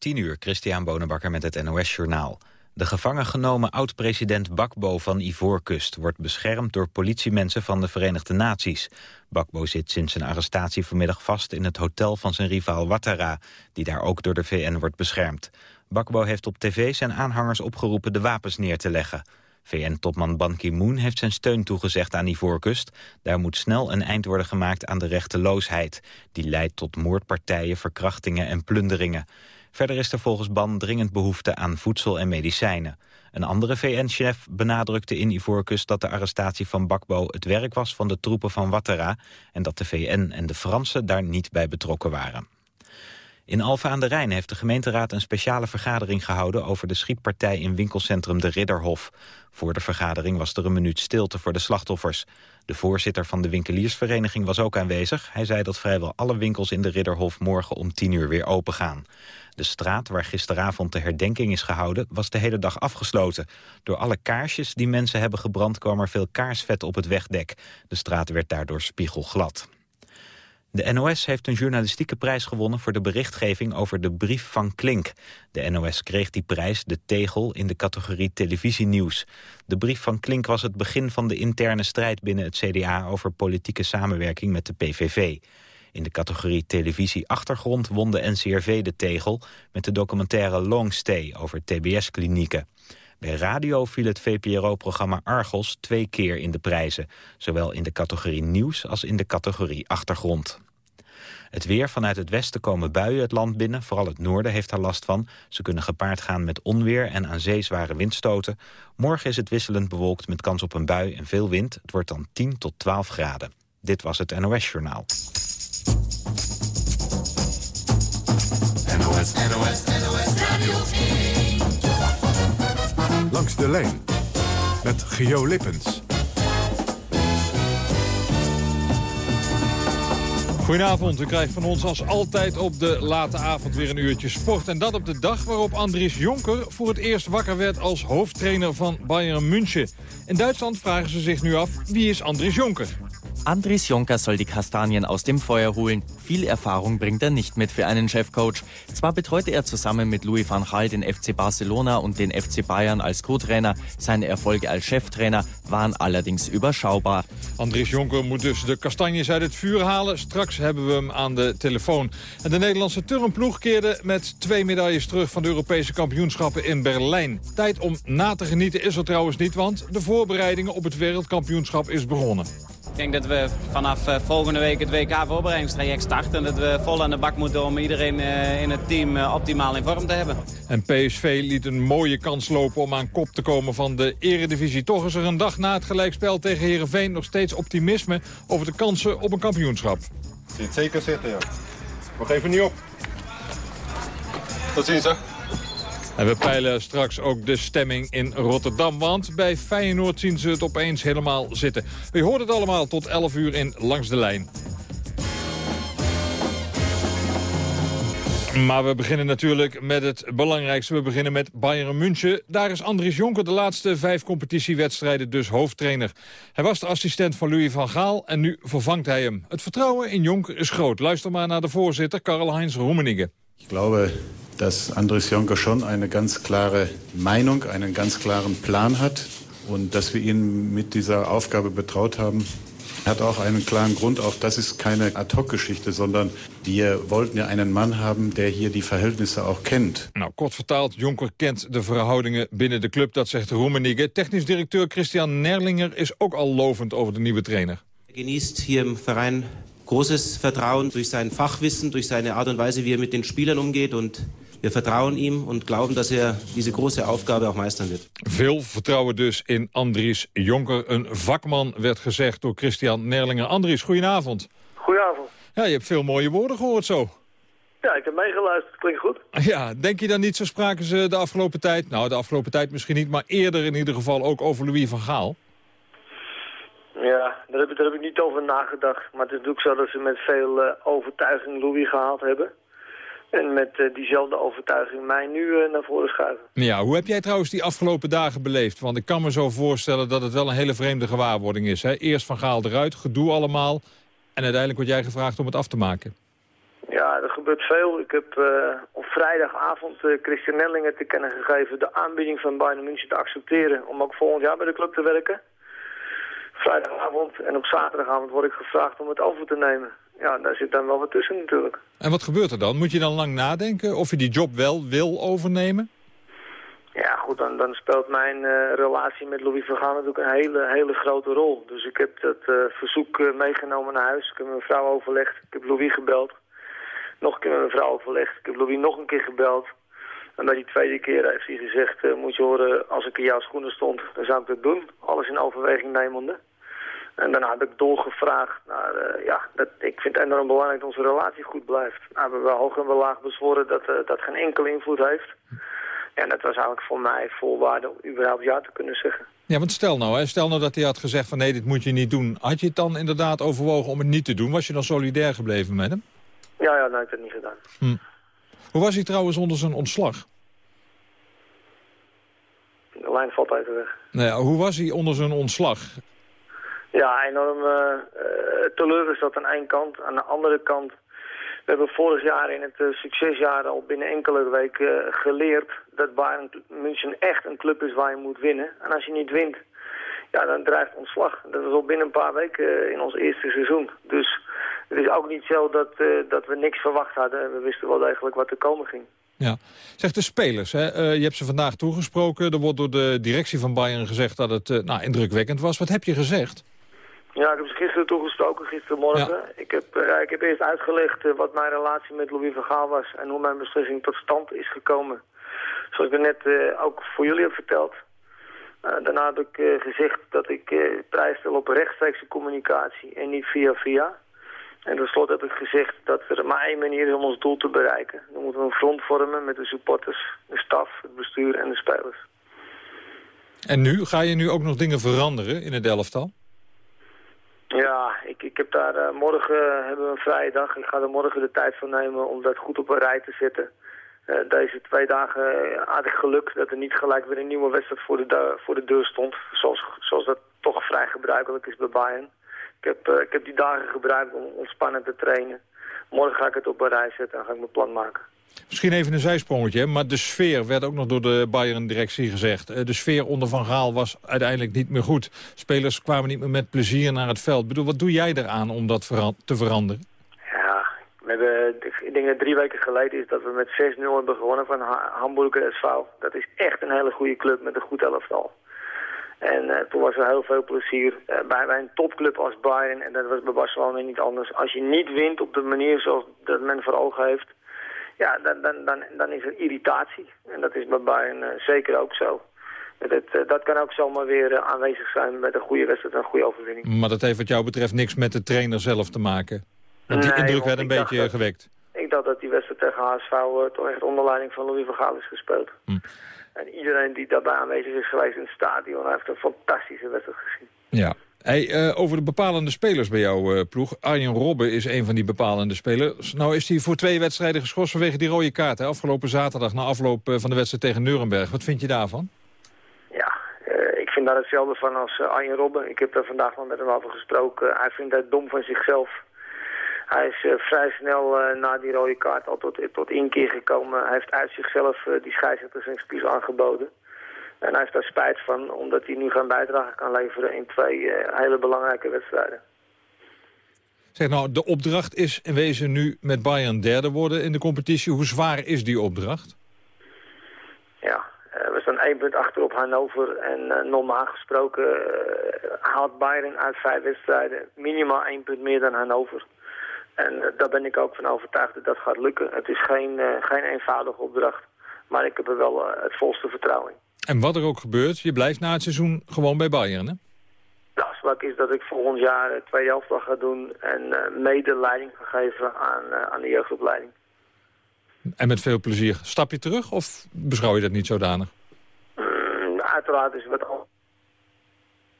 10 uur, Christian Bonenbakker met het NOS Journaal. De gevangen genomen oud-president Bakbo van Ivoorkust... wordt beschermd door politiemensen van de Verenigde Naties. Bakbo zit sinds zijn arrestatie vanmiddag vast in het hotel van zijn rivaal Ouattara... die daar ook door de VN wordt beschermd. Bakbo heeft op tv zijn aanhangers opgeroepen de wapens neer te leggen. VN-topman Ban Ki-moon heeft zijn steun toegezegd aan Ivoorkust. Daar moet snel een eind worden gemaakt aan de rechteloosheid. Die leidt tot moordpartijen, verkrachtingen en plunderingen. Verder is er volgens Ban dringend behoefte aan voedsel en medicijnen. Een andere VN-chef benadrukte in Ivoorkust dat de arrestatie van Bakbo het werk was van de troepen van Ouattara en dat de VN en de Fransen daar niet bij betrokken waren. In Alphen aan de Rijn heeft de gemeenteraad een speciale vergadering gehouden over de schietpartij in winkelcentrum De Ridderhof. Voor de vergadering was er een minuut stilte voor de slachtoffers. De voorzitter van de winkeliersvereniging was ook aanwezig. Hij zei dat vrijwel alle winkels in De Ridderhof morgen om tien uur weer open gaan. De straat waar gisteravond de herdenking is gehouden was de hele dag afgesloten. Door alle kaarsjes die mensen hebben gebrand kwam er veel kaarsvet op het wegdek. De straat werd daardoor spiegelglad. De NOS heeft een journalistieke prijs gewonnen voor de berichtgeving over de brief van Klink. De NOS kreeg die prijs, de tegel, in de categorie televisienieuws. De brief van Klink was het begin van de interne strijd binnen het CDA over politieke samenwerking met de PVV. In de categorie televisie achtergrond won de NCRV de tegel met de documentaire Long Stay over TBS-klinieken. Bij radio viel het VPRO-programma Argos twee keer in de prijzen. Zowel in de categorie nieuws als in de categorie achtergrond. Het weer vanuit het westen komen buien het land binnen. Vooral het noorden heeft daar last van. Ze kunnen gepaard gaan met onweer en aan zee zware windstoten. Morgen is het wisselend bewolkt met kans op een bui en veel wind. Het wordt dan 10 tot 12 graden. Dit was het NOS Journaal. NOS, NOS, NOS Radio 1. Langs de lijn met Geo Lippens. Goedenavond, u krijgt van ons als altijd op de late avond weer een uurtje sport. En dat op de dag waarop Andries Jonker voor het eerst wakker werd als hoofdtrainer van Bayern München. In Duitsland vragen ze zich nu af, wie is Andries Jonker? Andries Jonker soll die Kastanien aus dem Feuer holen. Viel Erfahrung bringt er nicht mit für einen Chefcoach. Zwar betreute er zusammen mit Louis van Gaal den FC Barcelona und den FC Bayern als Co-Trainer. Seine Erfolge als Cheftrainer waren allerdings überschaubar. Andries Jonker moet dus de kastanjes uit het vuur halen. Straks hebben we hem aan de telefoon. En de Nederlandse turnploeg keerde met twee medailles terug van de Europese kampioenschappen in Berlijn. Tijd om na te genieten is er trouwens niet, want de voorbereidingen op het wereldkampioenschap is begonnen. Ik denk dat we vanaf eh, volgende week het WK-voorbereidingstraject starten. En dat we vol aan de bak moeten om iedereen eh, in het team eh, optimaal in vorm te hebben. En PSV liet een mooie kans lopen om aan kop te komen van de eredivisie. Toch is er een dag na het gelijkspel tegen Heerenveen nog steeds optimisme over de kansen op een kampioenschap. Zie het zeker zitten, ja. Nog even niet op. Tot ziens, hè. En we peilen straks ook de stemming in Rotterdam. Want bij Feyenoord zien ze het opeens helemaal zitten. U hoort het allemaal tot 11 uur in Langs de Lijn. Maar we beginnen natuurlijk met het belangrijkste. We beginnen met Bayern München. Daar is Andries Jonker de laatste vijf competitiewedstrijden dus hoofdtrainer. Hij was de assistent van Louis van Gaal en nu vervangt hij hem. Het vertrouwen in Jonker is groot. Luister maar naar de voorzitter Karl-Heinz Rummenigge. Ik glaube, dass Andries Jonker schon eine ganz klare Meinung, einen ganz klaren Plan hat und dass wir ihn mit dieser Aufgabe betraut haben, hat auch einen klaren Grund. Auch das ist keine Ad-Hoc-Geschichte, sondern wir wollten ja einen Mann haben, der hier die Verhältnisse auch kennt. Nou, kort vertaald, Jonker kent de verhoudingen binnen de club, dat zegt Roemenigge. Technisch directeur Christian Nerlinger is ook al lovend over de nieuwe trainer. Er genießt hier im Verein großes Vertrauen durch sein Fachwissen, durch seine Art und Weise, wie er mit den Spielern umgeht und wir vertrauen ihm und glauben, dass er diese große Aufgabe auch meistern wird. Veel vertrouwen dus in Andries Jonker. Een vakman werd gezegd door Christian Nerlinger. Andries, goedenavond. Goedenavond. Ja, je hebt veel mooie woorden gehoord zo. Ja, ik heb meegeluisterd. Klinkt goed. Ja, denk je dan niet, zo spraken ze de afgelopen tijd... nou, de afgelopen tijd misschien niet, maar eerder in ieder geval ook over Louis van Gaal? Ja, daar heb, ik, daar heb ik niet over nagedacht. Maar het is natuurlijk zo dat ze met veel uh, overtuiging Louis gehaald hebben. En met uh, diezelfde overtuiging mij nu uh, naar voren schuiven. Ja, hoe heb jij trouwens die afgelopen dagen beleefd? Want ik kan me zo voorstellen dat het wel een hele vreemde gewaarwording is. Hè? Eerst van Gaal eruit, gedoe allemaal. En uiteindelijk word jij gevraagd om het af te maken. Ja, er gebeurt veel. Ik heb uh, op vrijdagavond Christian Nellingen te kennen gegeven de aanbieding van Bayern München te accepteren om ook volgend jaar bij de club te werken. Vrijdagavond en op zaterdagavond word ik gevraagd om het over te nemen. Ja, daar zit dan wel wat tussen natuurlijk. En wat gebeurt er dan? Moet je dan lang nadenken of je die job wel wil overnemen? Ja, goed, dan, dan speelt mijn uh, relatie met Louis Vergaan natuurlijk een hele, hele grote rol. Dus ik heb dat uh, verzoek uh, meegenomen naar huis. Ik heb mijn vrouw overlegd. Ik heb Louis gebeld. Nog een keer met mijn vrouw overlegd. Ik heb Louis nog een keer gebeld. En bij die tweede keer heeft hij gezegd, moet je horen, als ik in jouw schoenen stond, dan zou ik dat doen. Alles in overweging nemende. En daarna heb ik doorgevraagd naar, ja, dat, ik vind het enorm belangrijk dat onze relatie goed blijft. Nou, we hebben hoog en wel laag bezworen dat dat geen enkele invloed heeft. En dat was eigenlijk voor mij voorwaarde om überhaupt ja te kunnen zeggen. Ja, want stel nou, hè, stel nou dat hij had gezegd van nee, dit moet je niet doen. Had je het dan inderdaad overwogen om het niet te doen? Was je dan solidair gebleven met hem? Ja, ja, heb ik dat niet gedaan. Hm. Hoe was hij trouwens onder zijn ontslag? De lijn valt even weg. Nou hoe was hij onder zijn ontslag? Ja, enorm uh, teleurgesteld aan één kant. Aan de andere kant we hebben vorig jaar in het uh, succesjaar al binnen enkele weken geleerd dat Bayern München echt een club is waar je moet winnen. En als je niet wint, ja, dan dreigt ontslag. Dat was al binnen een paar weken in ons eerste seizoen. Dus het is ook niet zo dat, dat we niks verwacht hadden. We wisten wel degelijk wat er komen ging. Ja. Zeg de spelers, hè? je hebt ze vandaag toegesproken. Er wordt door de directie van Bayern gezegd dat het nou, indrukwekkend was. Wat heb je gezegd? Ja, ik heb ze gisteren toegestoken, gistermorgen. Ja. Ik, heb, uh, ik heb eerst uitgelegd uh, wat mijn relatie met Louis van Gaal was... en hoe mijn beslissing tot stand is gekomen. Zoals ik net uh, ook voor jullie heb verteld. daarna heb ik gezegd dat ik prijs stel op rechtstreekse communicatie en niet via via. En tenslotte heb ik gezegd dat er maar één manier is om ons doel te bereiken. Dan moeten we een front vormen met de supporters, de staf, het bestuur en de spelers. En nu? Ga je nu ook nog dingen veranderen in het elftal? Ja, ik, ik heb daar uh, morgen hebben we een vrije dag. Ik ga er morgen de tijd voor nemen om dat goed op een rij te zetten. Uh, deze twee dagen had ik geluk dat er niet gelijk weer een nieuwe wedstrijd voor de, voor de deur stond. Zoals, zoals dat toch vrij gebruikelijk is bij Bayern. Ik heb, ik heb die dagen gebruikt om ontspannen te trainen. Morgen ga ik het op een rij zetten en ga ik mijn plan maken. Misschien even een zijsprongetje, maar de sfeer werd ook nog door de Bayern-directie gezegd. De sfeer onder Van Gaal was uiteindelijk niet meer goed. Spelers kwamen niet meer met plezier naar het veld. Bedoel, wat doe jij eraan om dat te veranderen? Ja, we hebben, ik denk dat drie weken geleden is dat we met 6-0 hebben gewonnen van Hamburger SV. Dat is echt een hele goede club met een goed elftal. En uh, toen was er heel veel plezier uh, bij, bij een topclub als Bayern. En dat was bij Barcelona niet anders. Als je niet wint op de manier zoals dat men voor ogen heeft ja, dan, dan, dan, dan is er irritatie. En dat is bij Bayern uh, zeker ook zo. Dat, uh, dat kan ook zomaar weer uh, aanwezig zijn met een goede wedstrijd en een goede overwinning. Maar dat heeft wat jou betreft niks met de trainer zelf te maken? Want die nee, indruk werd een beetje dat, gewekt. Ik dacht dat die wedstrijd tegen HSV toch echt onder leiding van Louis van Gaal is gespeeld. Hm. En iedereen die daarbij aanwezig is geweest in het stadion heeft een fantastische wedstrijd gezien. Ja. Hey, uh, over de bepalende spelers bij jouw uh, ploeg. Arjen Robben is een van die bepalende spelers. Nou is hij voor twee wedstrijden geschorst vanwege die rode kaart. Afgelopen zaterdag na afloop uh, van de wedstrijd tegen Nuremberg. Wat vind je daarvan? Ja, ik vind daar hetzelfde van als Arjen Robben. Ik heb daar vandaag nog met hem over gesproken. Hij vindt het dom van zichzelf. Hij is vrij snel na die rode kaart al tot, tot inkeer gekomen. Hij heeft uit zichzelf die scheidsrechter zijn excuus aangeboden. En hij heeft daar spijt van, omdat hij nu geen bijdrage kan leveren in twee uh, hele belangrijke wedstrijden. Zeg nou, de opdracht is in wezen nu met Bayern derde worden in de competitie. Hoe zwaar is die opdracht? Ja, uh, we staan één punt achter op Hannover. En uh, normaal gesproken haalt Bayern uit vijf wedstrijden minimaal één punt meer dan Hannover. En daar ben ik ook van overtuigd dat dat gaat lukken. Het is geen, geen eenvoudige opdracht. Maar ik heb er wel het volste vertrouwen in. En wat er ook gebeurt, je blijft na het seizoen gewoon bij Bayern, hè? De afspraak is dat ik volgend jaar het tweede helft ga doen... en uh, mede leiding ga geven aan, uh, aan de jeugdopleiding. En met veel plezier. Stap je terug of beschouw je dat niet zodanig? Mm, uiteraard is het wat anders.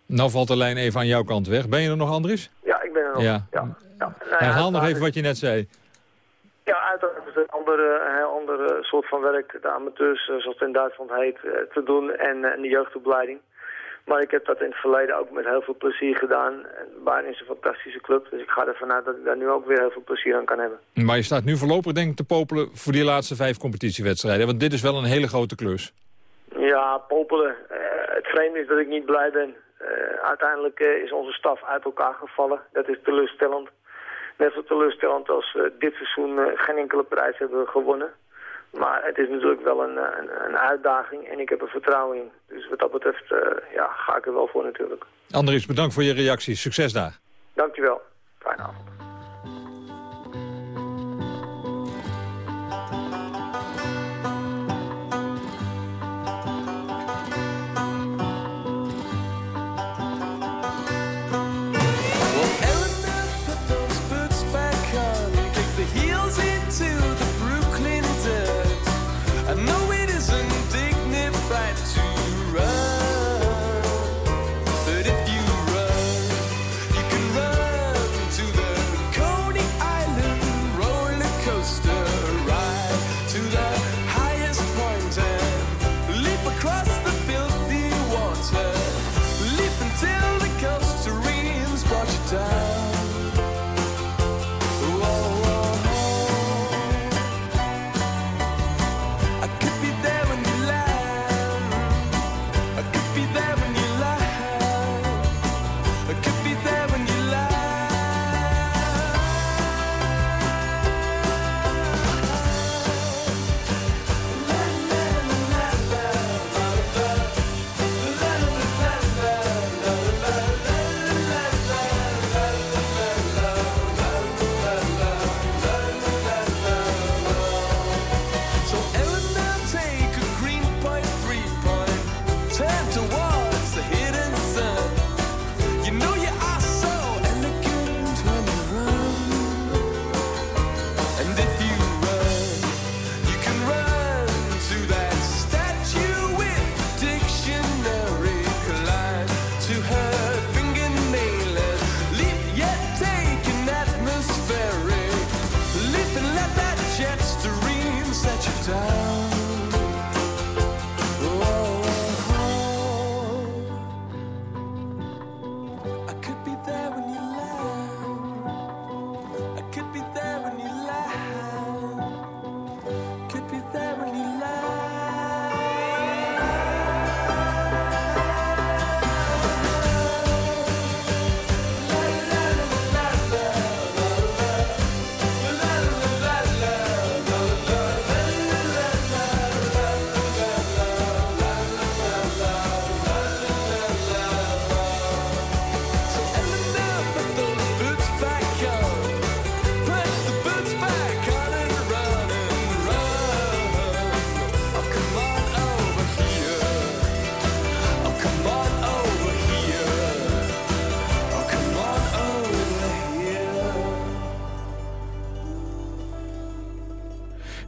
Nou valt de lijn even aan jouw kant weg. Ben je er nog, Andries? Ja, ik ben er nog. Ja. ja. ja. Herhaal nog even wat je net zei. Uiteraard is een andere, heel andere soort van werk. De amateurs, zoals het in Duitsland heet, te doen en, en de jeugdopleiding. Maar ik heb dat in het verleden ook met heel veel plezier gedaan. En Bayern is een fantastische club, dus ik ga ervan uit dat ik daar nu ook weer heel veel plezier aan kan hebben. Maar je staat nu voorlopig denk ik te popelen voor die laatste vijf competitiewedstrijden. Want dit is wel een hele grote klus. Ja, popelen. Uh, het vreemde is dat ik niet blij ben. Uh, uiteindelijk uh, is onze staf uit elkaar gevallen. Dat is teleurstellend. Net zo teleurstellend als dit seizoen geen enkele prijs hebben gewonnen. Maar het is natuurlijk wel een, een, een, uitdaging en ik heb er vertrouwen in. Dus wat dat betreft uh, ja, ga ik er wel voor natuurlijk. Andries, bedankt voor je reactie. Succes daar. Dankjewel. Fijne avond.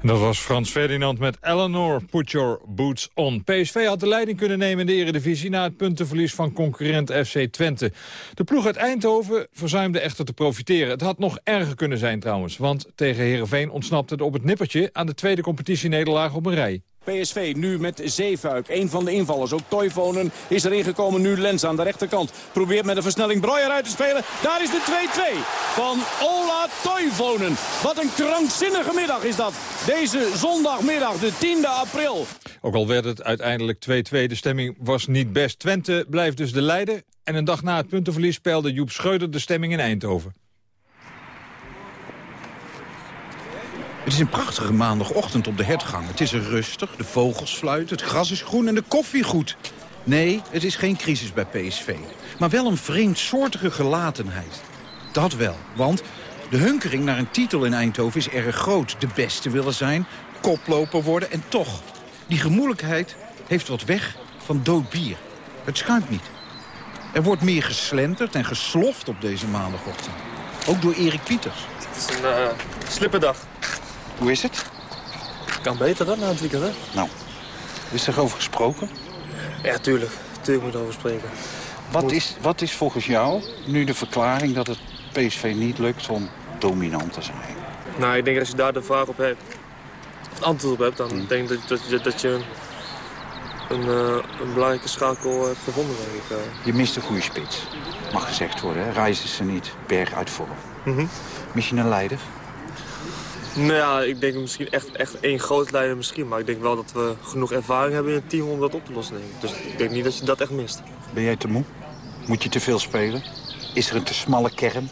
Dat was Frans Ferdinand met Eleanor, Put Your Boots On. PSV had de leiding kunnen nemen in de eredivisie... na het puntenverlies van concurrent FC Twente. De ploeg uit Eindhoven verzuimde echter te profiteren. Het had nog erger kunnen zijn trouwens. Want tegen Heerenveen ontsnapte het op het nippertje... aan de tweede competitienederlaag op een rij. PSV nu met Zeefuik, een van de invallers. Ook Toivonen is erin gekomen. Nu Lens aan de rechterkant. Probeert met een versnelling Breuer uit te spelen. Daar is de 2-2 van Ola Toivonen. Wat een krankzinnige middag is dat. Deze zondagmiddag, de 10e april. Ook al werd het uiteindelijk 2-2, de stemming was niet best. Twente blijft dus de leider. En een dag na het puntenverlies speelde Joep Schreuder de stemming in Eindhoven. Het is een prachtige maandagochtend op de hertgang. Het is er rustig, de vogels fluiten, het gras is groen en de koffie goed. Nee, het is geen crisis bij PSV. Maar wel een vreemdsoortige gelatenheid. Dat wel, want de hunkering naar een titel in Eindhoven is erg groot. De beste willen zijn, koploper worden en toch. Die gemoeilijkheid heeft wat weg van dood bier. Het schuimt niet. Er wordt meer geslenterd en gesloft op deze maandagochtend. Ook door Erik Pieters. Het is een uh, slippendag. Hoe is het? Kan beter dan na het weekend, hè? Nou, is er over gesproken? Ja, tuurlijk. Tuurlijk moet er over spreken. Wat is, wat is volgens jou nu de verklaring dat het PSV niet lukt om dominant te zijn? Nou, ik denk dat als je daar de vraag op hebt, het antwoord op hebt, dan denk ik dat, dat, je, dat je een, uh, een belangrijke schakel heb gevonden, denk ik. Uh. Je mist een goede spits, mag gezegd worden. Reizen ze niet, berg uit vorm. Mm -hmm. Mis je een leider? Nou ja, ik denk misschien echt, echt één groot leider misschien. Maar ik denk wel dat we genoeg ervaring hebben in het team om dat op te lossen. Denk ik. Dus ik denk niet dat je dat echt mist. Ben jij te moe? Moet je te veel spelen? Is er een te smalle kern?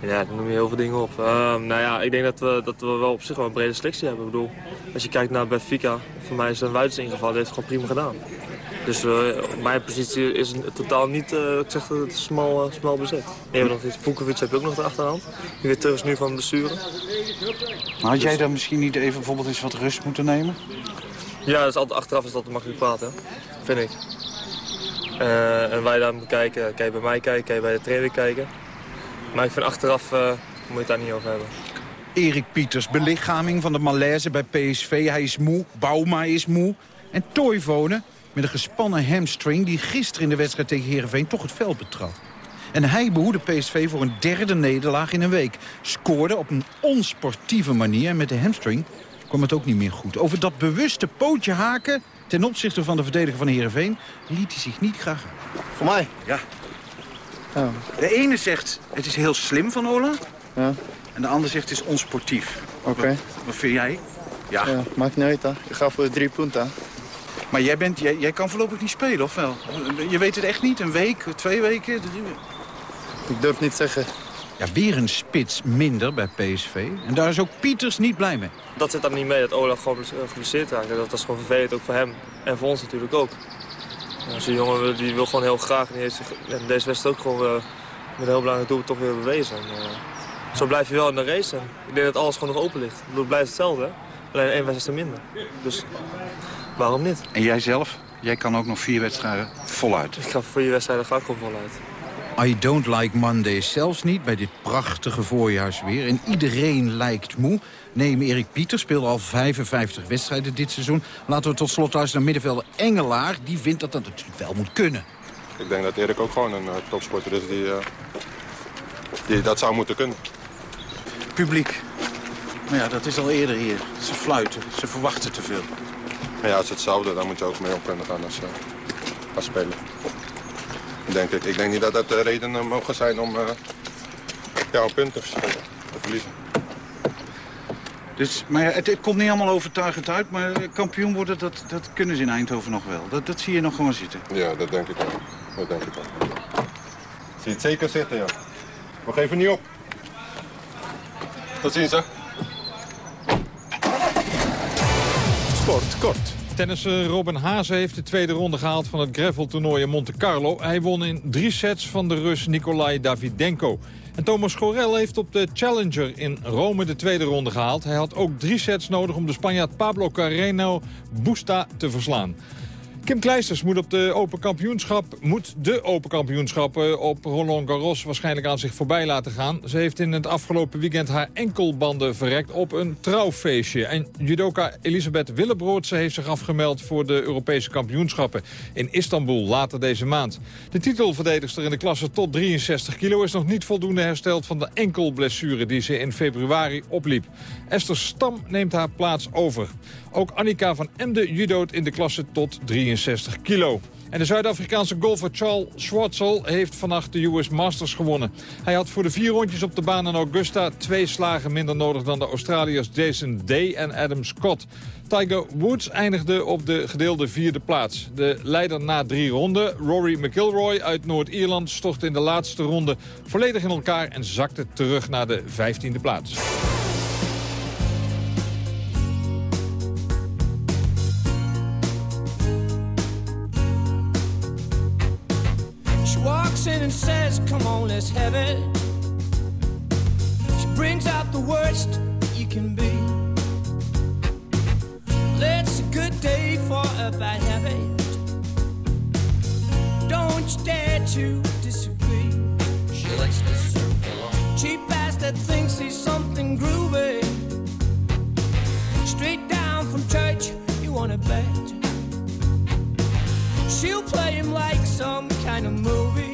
Ja, dan noem je heel veel dingen op. Uh, nou ja, ik denk dat we, dat we wel op zich wel een brede selectie hebben. Ik bedoel, als je kijkt naar Benfica, voor mij is een Wuits ingevallen. heeft het gewoon prima gedaan. Dus uh, op mijn positie is het totaal niet, uh, ik zeg het, smal, uh, smal bezet. Je hebt nog iets, Vukovic heb je ook nog de achterhand. Die weer terug is nu van blessure. Maar had jij dan misschien niet even bijvoorbeeld eens wat rust moeten nemen? Ja, dat is altijd, achteraf is dat makkelijk praten, vind ik. en wij daar moeten kijken, kan je bij mij kijken, kan je bij de trainer kijken. Maar ik vind achteraf moet je het daar niet over hebben. Erik Pieters, belichaming van de malaise bij PSV. Hij is moe, Bauma is moe. En Toivonen met een gespannen hamstring... die gisteren in de wedstrijd tegen Heerenveen toch het veld betrad. En hij behoede PSV voor een derde nederlaag in een week. Scoorde op een onsportieve manier en met de hamstring kwam het ook niet meer goed. Over dat bewuste pootje haken ten opzichte van de verdediger van Heerenveen... liet hij zich niet graag uit. Voor mij? Ja. Oh. De ene zegt, het is heel slim van Ola. Ja. En de ander zegt, het is onsportief. Oké. Wat, wat, vind jij? Ja. ja maakt niet uit, hè. Ik ga voor de drie punten. Maar jij, bent, jij, jij kan voorlopig niet spelen, of wel? Je weet het echt niet? Een week, twee weken? Drie... Ik durf niet zeggen. Ja, weer een spits minder bij PSV. En daar is ook Pieters niet blij mee. Dat zit dan niet mee, dat Ola gewoon geblesseerd raakt. Dat is gewoon vervelend, ook voor hem. En voor ons natuurlijk ook. Zo'n jongen die wil gewoon heel graag. En die heeft zich in deze wedstrijd ook gewoon uh, met een heel belangrijk doel toch weer bewezen. En, uh, zo blijf je wel in de race. En ik denk dat alles gewoon nog open ligt. Het blijft hetzelfde. Alleen één wedstrijd minder. Dus waarom niet? En jij zelf? Jij kan ook nog vier wedstrijden voluit. Ik ga voor vier wedstrijden ga ik gewoon voluit. I don't like Mondays, zelfs niet bij dit prachtige voorjaarsweer. En iedereen lijkt moe. Nee, Erik Pieter speelde al 55 wedstrijden dit seizoen. Laten we tot slot thuis naar middenvelder Engelaar. Die vindt dat dat natuurlijk wel moet kunnen. Ik denk dat Erik ook gewoon een uh, topsporter is die, uh, die dat zou moeten kunnen. Publiek. Maar ja, dat is al eerder hier. Ze fluiten, ze verwachten te veel. Ja, als het hetzelfde, dan moet je ook mee op kunnen gaan als, uh, als speler. Denk ik. ik denk niet dat dat de redenen mogen zijn om ja, een punt te verliezen. Dus, maar ja, het, het, komt niet allemaal overtuigend uit, maar kampioen worden, dat, dat kunnen ze in Eindhoven nog wel. Dat, dat zie je nog gewoon zitten. Ja, dat denk ik wel. Dat denk ik wel. Zie je het zeker zitten, ja. Nog even niet op. Tot ziens, hè. Sport kort. Tennisser Robin Haase heeft de tweede ronde gehaald van het graveltoernooi in Monte Carlo. Hij won in drie sets van de Rus Nikolai Davidenko. En Thomas Gorel heeft op de Challenger in Rome de tweede ronde gehaald. Hij had ook drie sets nodig om de Spanjaard Pablo Carreno Busta te verslaan. Kim Kleisters moet, op de open kampioenschap, moet de Open Kampioenschappen op Roland Garros waarschijnlijk aan zich voorbij laten gaan. Ze heeft in het afgelopen weekend haar enkelbanden verrekt op een trouwfeestje. En judoka Elisabeth Willebroortse heeft zich afgemeld voor de Europese kampioenschappen in Istanbul later deze maand. De titelverdedigster in de klasse tot 63 kilo is nog niet voldoende hersteld van de enkelblessure die ze in februari opliep. Esther Stam neemt haar plaats over. Ook Annika van Emden judoot in de klasse tot 63 kilo. En de Zuid-Afrikaanse golfer Charles Schwartzel heeft vannacht de US Masters gewonnen. Hij had voor de vier rondjes op de baan in Augusta twee slagen minder nodig dan de Australiërs Jason Day en Adam Scott. Tiger Woods eindigde op de gedeelde vierde plaats. De leider na drie ronden, Rory McIlroy uit Noord-Ierland, stortte in de laatste ronde volledig in elkaar en zakte terug naar de vijftiende plaats. Come on, let's have it. She brings out the worst you can be. It's a good day for a bad habit. Don't you dare to disagree. She likes to serve along. Cheap ass that thinks he's something groovy. Straight down from church, you wanna bet. She'll play him like some kind of movie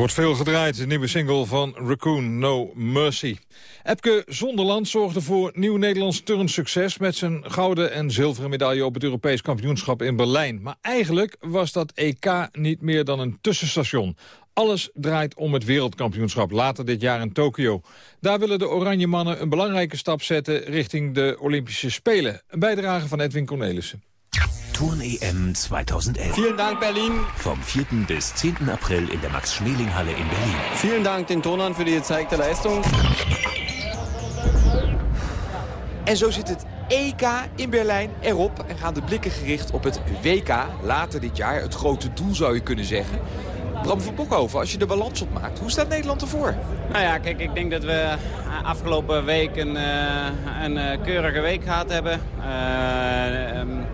Wordt veel gedraaid, de nieuwe single van Raccoon, No Mercy. Epke Zonderland zorgde voor nieuw Nederlands turnsucces... met zijn gouden en zilveren medaille op het Europees kampioenschap in Berlijn. Maar eigenlijk was dat EK niet meer dan een tussenstation. Alles draait om het wereldkampioenschap later dit jaar in Tokio. Daar willen de Oranje Mannen een belangrijke stap zetten... richting de Olympische Spelen. Een bijdrage van Edwin Cornelissen. Turn-EM 2011. Vielen Dank, Berlin. Vom 4. bis 10. April in der Max-Schmeling-Halle in Berlin. Vielen Dank den Turnern für die gezeigte Leistung. En zo zit het EK in Berlijn erop en gaan de blikken gericht op het WK later dit jaar. Het grote doel zou je kunnen zeggen. Bram van Bokhoven, als je de balans opmaakt, hoe staat Nederland ervoor? Nou ja, kijk, ik denk dat we afgelopen week een, uh, een uh, keurige week gehad hebben. Uh, um,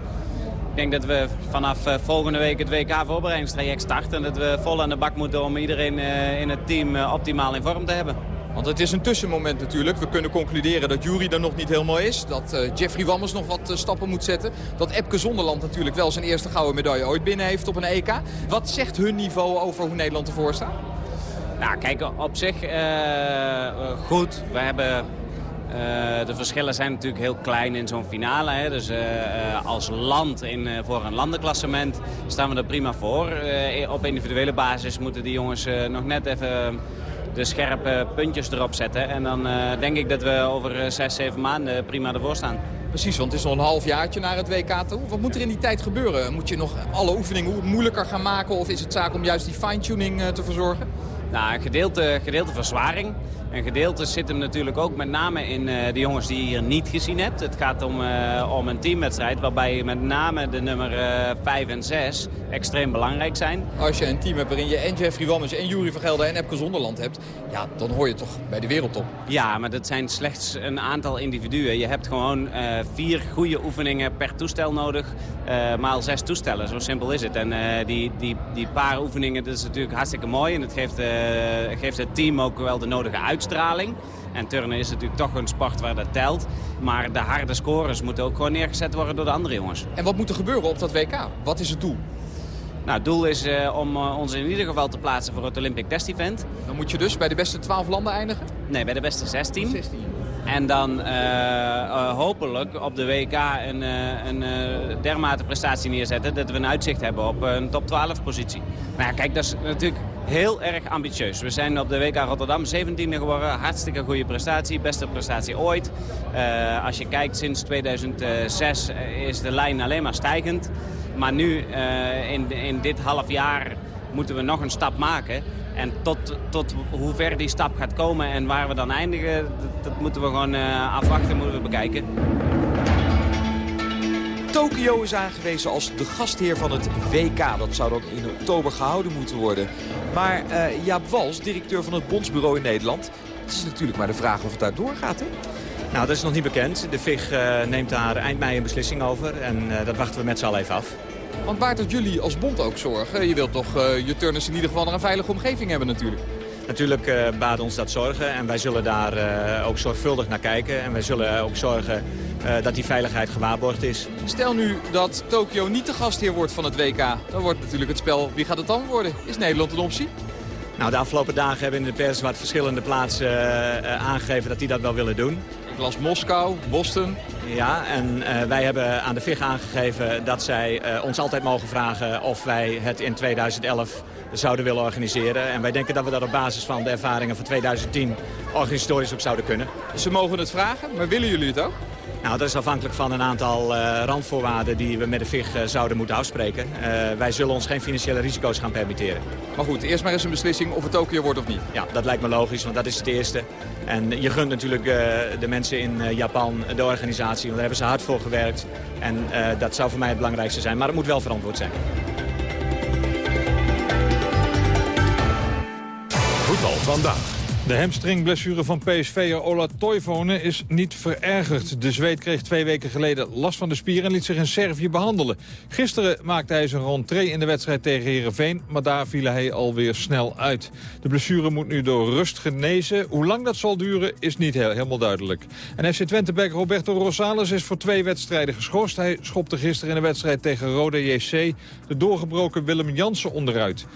ik denk dat we vanaf volgende week het WK-voorbereidingstraject starten. En dat we vol aan de bak moeten om iedereen in het team optimaal in vorm te hebben. Want het is een tussenmoment natuurlijk. We kunnen concluderen dat Jury er nog niet helemaal is. Dat Jeffrey Wammers nog wat stappen moet zetten. Dat Epke Zonderland natuurlijk wel zijn eerste gouden medaille ooit binnen heeft op een EK. Wat zegt hun niveau over hoe Nederland ervoor staat? Nou, kijk, op zich uh, goed. We hebben... de verschillen zijn natuurlijk heel klein in zo'n finale. Hè. Dus als land in, voor een landenklassement staan we er prima voor. op individuele basis moeten die jongens nog net even de scherpe puntjes erop zetten. En dan denk ik dat we over zes, zeven maanden prima ervoor staan. Precies, want het is nog een half jaartje naar het WK toe. Wat moet er in die tijd gebeuren? Moet je nog alle oefeningen moeilijker gaan maken? Of is het zaak om juist die fine-tuning te verzorgen? Nou, een gedeelte, gedeelte verzwaring. Een gedeelte zit hem natuurlijk ook met name in uh, de jongens die je hier niet gezien hebt. Het gaat om, uh, om een teamwedstrijd waarbij met name de nummer uh, 5 en 6 extreem belangrijk zijn. Als je een team hebt waarin je en Jeffrey Wammers en Jury van Gelder en Epke Zonderland hebt... ja, dan hoor je toch bij de wereldtop. Ja, maar dat zijn slechts een aantal individuen. Je hebt gewoon vier goede oefeningen per toestel nodig. Maal zes toestellen, zo simpel is het. En die, die, die paar oefeningen, dat is natuurlijk hartstikke mooi. En het geeft, geeft het team ook wel de nodige uitstraling. En turnen is natuurlijk toch een sport waar dat telt. Maar de harde scores moeten ook gewoon neergezet worden door de andere jongens. En wat moet er gebeuren op dat WK? Wat is het doel? Nou, het doel is uh, om uh, ons in ieder geval te plaatsen voor het Olympic Test Event. Dan moet je dus bij de beste 12 landen eindigen? Nee, bij de beste 16. 16. En dan uh, uh, hopelijk op de WK een, uh, een dermate prestatie neerzetten... dat we een uitzicht hebben op een top 12 positie. Nou kijk, dat is natuurlijk heel erg ambitieus. We zijn op de WK Rotterdam 17e geworden. Hartstikke goede prestatie. Beste prestatie ooit. Als je kijkt, sinds 2006 is de lijn alleen maar stijgend. Maar nu, in, in dit half jaar, moeten we nog een stap maken. En tot, tot hoe ver die stap gaat komen en waar we dan eindigen, dat, dat moeten we gewoon uh, afwachten, moeten we bekijken. Tokio is aangewezen als de gastheer van het WK. Dat zou dan in oktober gehouden moeten worden. Maar uh, Jaap Wals, directeur van het Bondsbureau in Nederland... het is natuurlijk maar de vraag of het daar doorgaat, hè? Nou, dat is nog niet bekend. De VIG uh, neemt daar eind mei een beslissing over. En uh, dat wachten we met z'n allen even af. Want baart het jullie als bond ook zorgen? Je wilt toch je turners in ieder geval naar een veilige omgeving hebben natuurlijk. Natuurlijk uh, baat ons dat zorgen en wij zullen daar uh, ook zorgvuldig naar kijken. En wij zullen ook zorgen uh, dat die veiligheid gewaarborgd is. Stel nu dat Tokio niet de gastheer wordt van het WK. Dan wordt natuurlijk het spel, wie gaat het dan worden? Is Nederland een optie? Nou, de afgelopen dagen hebben in de pers wat verschillende plaatsen aangegeven dat die dat wel willen doen. Ik las Moskou, Boston. Ja, en wij hebben aan de VIG aangegeven dat zij ons altijd mogen vragen of wij het in 2011 zouden willen organiseren. En wij denken dat we dat op basis van de ervaringen van 2010 organisatorisch ook zouden kunnen. Ze mogen het vragen, maar willen jullie het ook? Nou, dat is afhankelijk van een aantal uh, randvoorwaarden die we met de VIG uh, zouden moeten afspreken. Uh, wij zullen ons geen financiële risico's gaan permitteren. Maar goed, eerst maar eens een beslissing of het Tokio wordt of niet. Ja, dat lijkt me logisch, want dat is het eerste. En je gunt natuurlijk de mensen in Japan, de organisatie, want daar hebben ze hard voor gewerkt. En dat zou voor mij het belangrijkste zijn, maar het moet wel verantwoord zijn. Voetbal vandaag. De hamstringblessure van PSV'er Ola Toivonen is niet verergerd. De Zweed kreeg twee weken geleden last van de spier en liet zich in Servië behandelen. Gisteren maakte hij zijn rentree in de wedstrijd tegen Heerenveen, maar daar viel hij alweer snel uit. De blessure moet nu door rust genezen. Hoe lang dat zal duren is niet helemaal duidelijk. En FC Twenteback Roberto Rosales is voor twee wedstrijden geschorst. Hij schopte gisteren in de wedstrijd tegen Rode JC de doorgebroken Willem Jansen onderuit.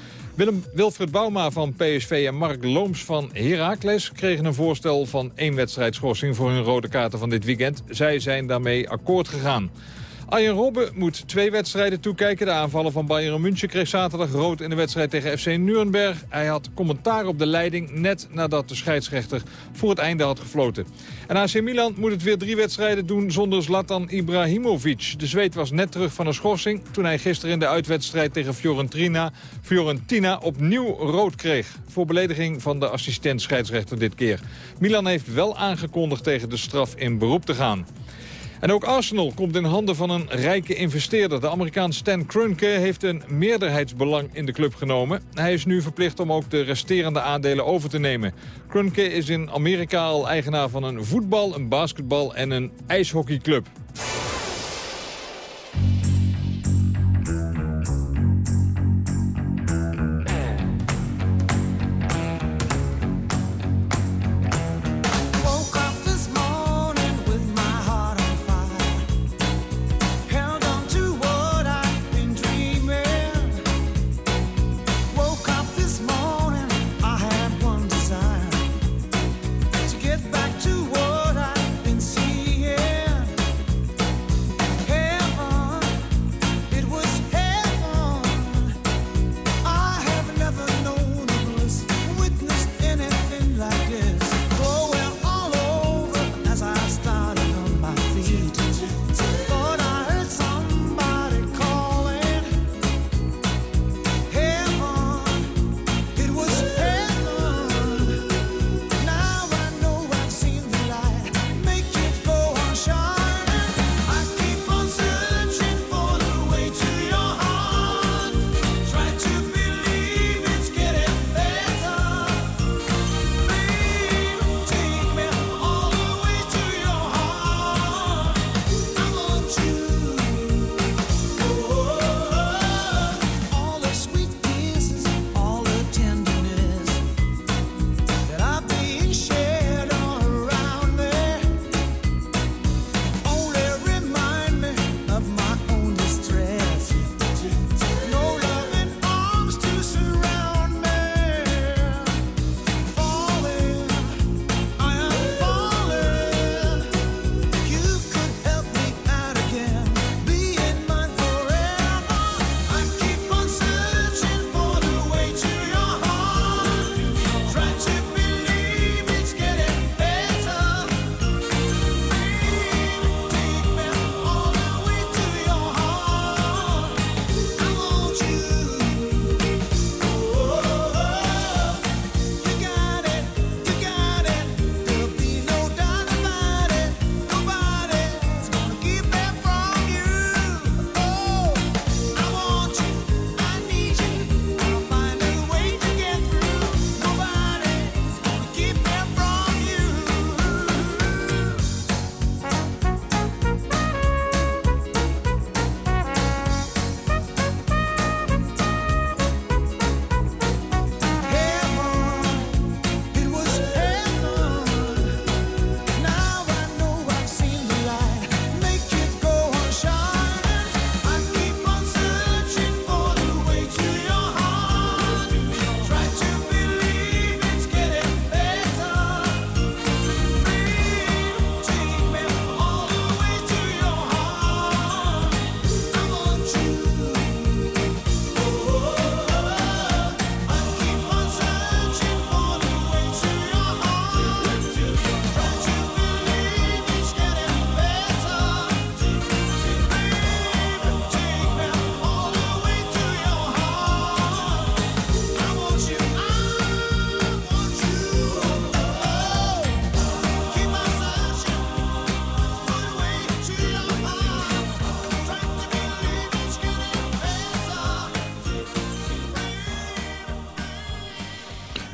Wilfred Bouma van PSV en Mark Looms van Heracles kregen een voorstel van één wedstrijd schorsing voor hun rode kaarten van dit weekend. Zij zijn daarmee akkoord gegaan. Arjen Robben moet twee wedstrijden toekijken. De aanvallen van Bayern München kreeg zaterdag rood in de wedstrijd tegen FC Nuremberg. Hij had commentaar op de leiding net nadat de scheidsrechter voor het einde had gefloten. En AC Milan moet het weer drie wedstrijden doen zonder Zlatan Ibrahimovic. De Zweed was net terug van een schorsing toen hij gisteren in de uitwedstrijd tegen Fiorentina, Fiorentina opnieuw rood kreeg. Voor belediging van de assistent scheidsrechter dit keer. Milan heeft wel aangekondigd tegen de straf in beroep te gaan. En ook Arsenal komt in handen van een rijke investeerder. De Amerikaan Stan Kroenke heeft een meerderheidsbelang in de club genomen. Hij is nu verplicht om ook de resterende aandelen over te nemen. Kroenke is in Amerika al eigenaar van een voetbal, een basketbal en een ijshockeyclub.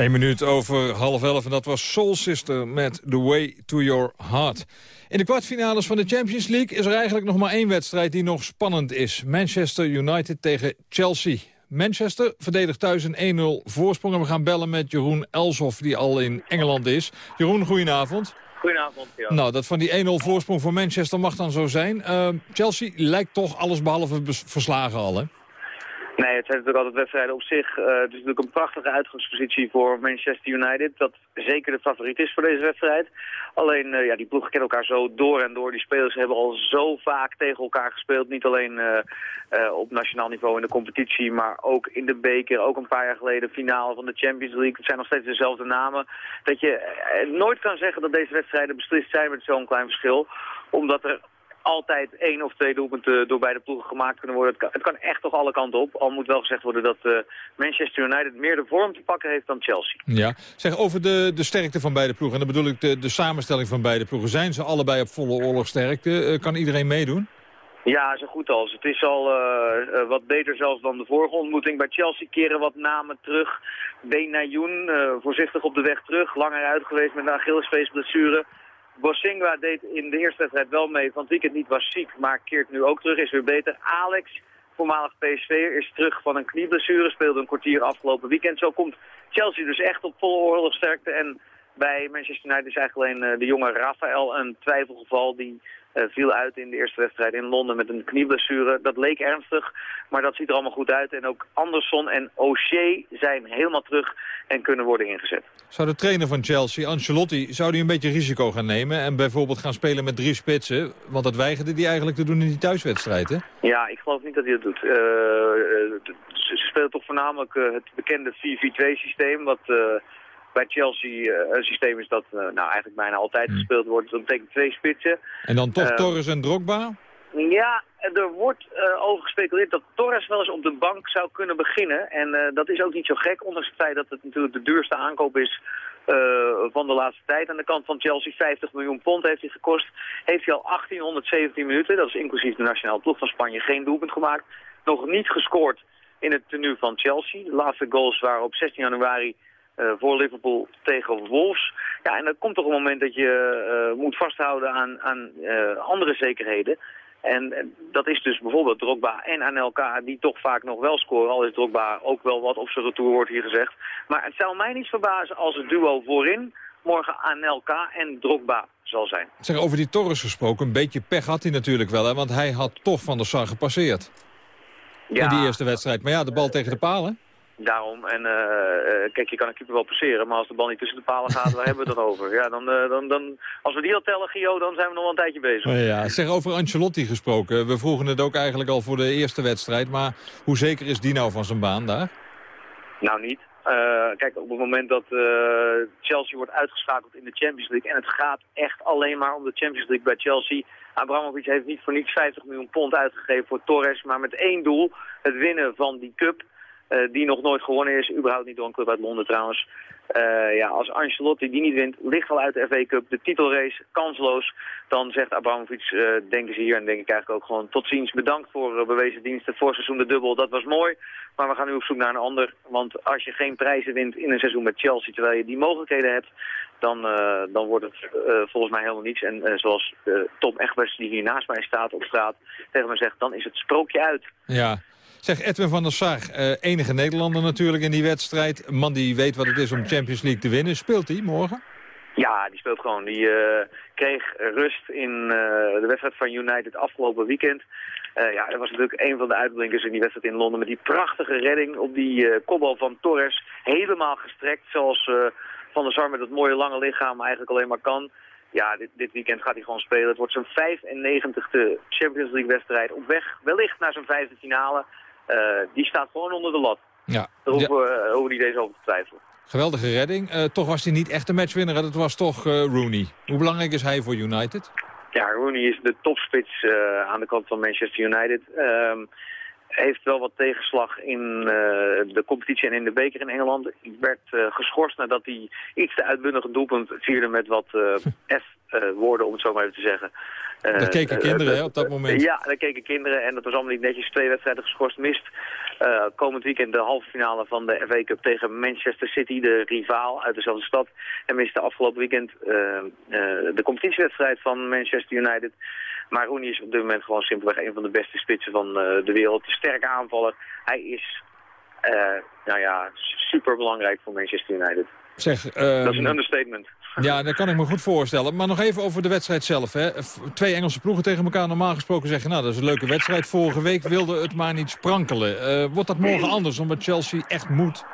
Een minuut over half elf en dat was Soul Sister met The Way to Your Heart. In de kwartfinales van de Champions League is er eigenlijk nog maar één wedstrijd die nog spannend is. Manchester United tegen Chelsea. Manchester verdedigt thuis een 1-0 voorsprong. En we gaan bellen met Jeroen Elsoff, die al in Engeland is. Jeroen, goedenavond. Goedenavond, ja. Nou, dat van die 1-0 voorsprong voor Manchester mag dan zo zijn. Uh, Chelsea lijkt toch allesbehalve verslagen al, hè? Nee, het zijn natuurlijk altijd wedstrijden op zich. Uh, het is natuurlijk een prachtige uitgangspositie voor Manchester United. Dat zeker de favoriet is voor deze wedstrijd. Alleen, uh, ja, die ploegen kennen elkaar zo door en door. Die spelers hebben al zo vaak tegen elkaar gespeeld. Niet alleen uh, op nationaal niveau in de competitie, maar ook in de beker. Ook een paar jaar geleden finale van de Champions League. Het zijn nog steeds dezelfde namen. Dat je nooit kan zeggen dat deze wedstrijden beslist zijn met zo'n klein verschil. Omdat er altijd één of twee doelpunten door beide ploegen gemaakt kunnen worden. Het kan, het kan echt toch alle kanten op. Al moet wel gezegd worden dat uh, Manchester United meer de vorm te pakken heeft dan Chelsea. Ja, zeg over de, de sterkte van beide ploegen. En dan bedoel ik de, de samenstelling van beide ploegen. Zijn ze allebei op volle oorlogsterkte? Uh, kan iedereen meedoen? Ja, zo goed als. Het is al uh, uh, wat beter zelfs dan de vorige ontmoeting. Bij Chelsea keren wat namen terug. Benayoun, uh, voorzichtig op de weg terug. Langer uit geweest met een Achillespeesblessure. Bosingwa deed in de eerste wedstrijd wel mee. Van het weekend niet was ziek, maar keert nu ook terug. Is weer beter. Alex, voormalig PSV'er, is terug van een knieblessure. Speelde een kwartier afgelopen weekend. Zo komt Chelsea dus echt op volle oorlogsterkte. En bij Manchester United is eigenlijk alleen uh, de jonge Rafael een twijfelgeval. Die viel uit in de eerste wedstrijd in Londen met een knieblessure. Dat leek ernstig, maar dat ziet er allemaal goed uit. En ook Anderson en O'Shea zijn helemaal terug en kunnen worden ingezet. Zou de trainer van Chelsea, Ancelotti, zou die een beetje risico gaan nemen... en bijvoorbeeld gaan spelen met drie spitsen? Want dat weigerde hij eigenlijk te doen in die thuiswedstrijd, hè? Ja, ik geloof niet dat hij dat doet. Uh, uh, ze spelen toch voornamelijk het bekende 4-4-2-systeem... wat bij Chelsea een systeem is dat nou, eigenlijk bijna altijd Hmm. gespeeld wordt. Dat betekent twee spitsen. En dan toch Uh, Torres en Drogba? Ja, er wordt uh, over gespeculeerd dat Torres wel eens op de bank zou kunnen beginnen. En uh, dat is ook niet zo gek, ondanks het feit dat het natuurlijk de duurste aankoop is uh, van de laatste tijd. Aan de kant van Chelsea 50 miljoen pond heeft hij gekost. Heeft hij al 1817 minuten, dat is inclusief de nationale ploeg van Spanje, geen doelpunt gemaakt. Nog niet gescoord in het tenue van Chelsea. De laatste goals waren op 16 januari voor Liverpool tegen Wolves. Ja, en dan komt toch een moment dat je uh, moet vasthouden aan, aan uh, andere zekerheden. En, en dat is dus bijvoorbeeld Drogba en Anelka, die toch vaak nog wel scoren. Al is Drogba ook wel wat op zijn retour, wordt hier gezegd. Maar het zou mij niet verbazen als het duo voorin morgen Anelka en Drogba zal zijn. Zeg, over die Torres gesproken, een beetje pech had hij natuurlijk wel. Hè? Want hij had toch Van der Sar gepasseerd. Ja. In die eerste wedstrijd. Maar ja, de bal tegen de palen. Daarom, en uh, uh, kijk, je kan een keeper wel passeren, maar als de bal niet tussen de palen gaat, waar hebben we het dan over? Ja, dan, uh, dan, dan, als we die al tellen, Gio, dan zijn we nog wel een tijdje bezig. Oh ja, zeg over Ancelotti gesproken. We vroegen het ook eigenlijk al voor de eerste wedstrijd, maar hoe zeker is die nou van zijn baan daar? Nou, niet. kijk, op het moment dat Chelsea wordt uitgeschakeld in de Champions League, en het gaat echt alleen maar om de Champions League bij Chelsea... Abramovic heeft niet voor niets 50 miljoen pond uitgegeven voor Torres, maar met één doel, het winnen van die cup... Uh, die nog nooit gewonnen is. Überhaupt niet door een club uit Londen trouwens. Uh, ja, als Ancelotti die niet wint, ligt al uit de FA Cup. De titelrace, kansloos. Dan zegt Abramovic, uh, denken ze hier en denk ik eigenlijk ook gewoon tot ziens. Bedankt voor bewezen diensten voor seizoen de dubbel. Dat was mooi. Maar we gaan nu op zoek naar een ander. Want als je geen prijzen wint in een seizoen met Chelsea, terwijl je die mogelijkheden hebt, dan, dan wordt het volgens mij helemaal niets. En zoals Tom Egbers, die hier naast mij staat op straat, tegen me zegt, dan is het sprookje uit. Ja, Zeg, Edwin van der Sar, uh, enige Nederlander natuurlijk in die wedstrijd. Een man die weet wat het is om Champions League te winnen. Speelt hij morgen? Ja, die speelt gewoon. Die uh, kreeg rust in uh, de wedstrijd van United afgelopen weekend. ja, dat was natuurlijk een van de uitblinkers in die wedstrijd in Londen. Met die prachtige redding op die kopbal van Torres. Helemaal gestrekt, zoals Van der Sar met dat mooie lange lichaam eigenlijk alleen maar kan. Ja, dit, dit, weekend gaat hij gewoon spelen. Het wordt zijn 95e Champions League wedstrijd. Op weg wellicht naar zijn vijfde finale. Uh, die staat gewoon onder de lat. Ja. Daar hoeven we uh, niet eens over te twijfelen. Geweldige redding. Uh, toch was hij niet echt een matchwinner. Dat was toch Rooney. Hoe belangrijk is hij voor United? Ja, Rooney is de topspits aan de kant van Manchester United. Um, heeft wel wat tegenslag in de competitie en in de beker in Engeland. Werd geschorst nadat hij iets te uitbundig een doelpunt vierde met wat eh, worden, om het zo maar even te zeggen. Eh, Daar keken eh, kinderen eh, hè, op dat moment. Ja, daar keken kinderen en dat was allemaal niet netjes. Twee wedstrijden geschorst mist. Eh, komend weekend de halve finale van de FA Cup tegen Manchester City, de rivaal uit dezelfde stad. En miste afgelopen weekend eh, eh, de competitiewedstrijd van Manchester United. Maar Rooney is op dit moment gewoon simpelweg een van de beste spitsen van eh, de wereld. Een sterke aanvaller. Hij is eh, nou ja, super belangrijk voor Manchester United. Zeg, Dat is ehm, een understatement. Ja, dat kan ik me goed voorstellen. Maar nog even over de wedstrijd zelf. Hè. Twee Engelse ploegen tegen elkaar. Normaal gesproken zeggen, nou, dat is een leuke wedstrijd. Vorige week wilde het maar niet sprankelen. Eh, wordt dat morgen anders, omdat Chelsea echt moet?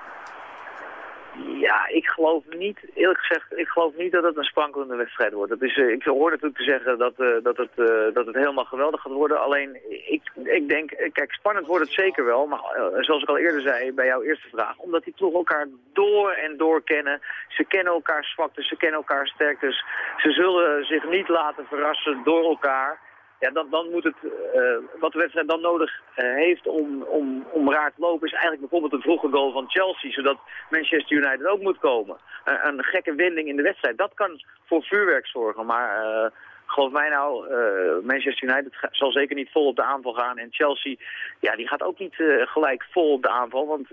Ja, ik geloof niet, eerlijk gezegd, ik geloof niet dat het een sprankelende wedstrijd wordt. Dat is, eh, ik hoor natuurlijk te zeggen dat, eh, dat, het, eh, dat het helemaal geweldig gaat worden. Alleen, ik, ik denk, kijk, spannend wordt het zeker wel. Maar zoals ik al eerder zei bij jouw eerste vraag, omdat die ploegen elkaar door en door kennen. Ze kennen elkaar zwaktes, ze kennen elkaar sterktes. Ze zullen zich niet laten verrassen door elkaar. Ja, dan, dan moet het, eh, wat de wedstrijd dan nodig eh, heeft om, om, om te lopen, is eigenlijk bijvoorbeeld een vroege goal van Chelsea, zodat Manchester United ook moet komen. Een, een gekke wending in de wedstrijd, dat kan voor vuurwerk zorgen, maar eh, geloof mij nou, eh, Manchester United zal zeker niet vol op de aanval gaan en Chelsea, ja, die gaat ook niet eh, gelijk vol op de aanval, want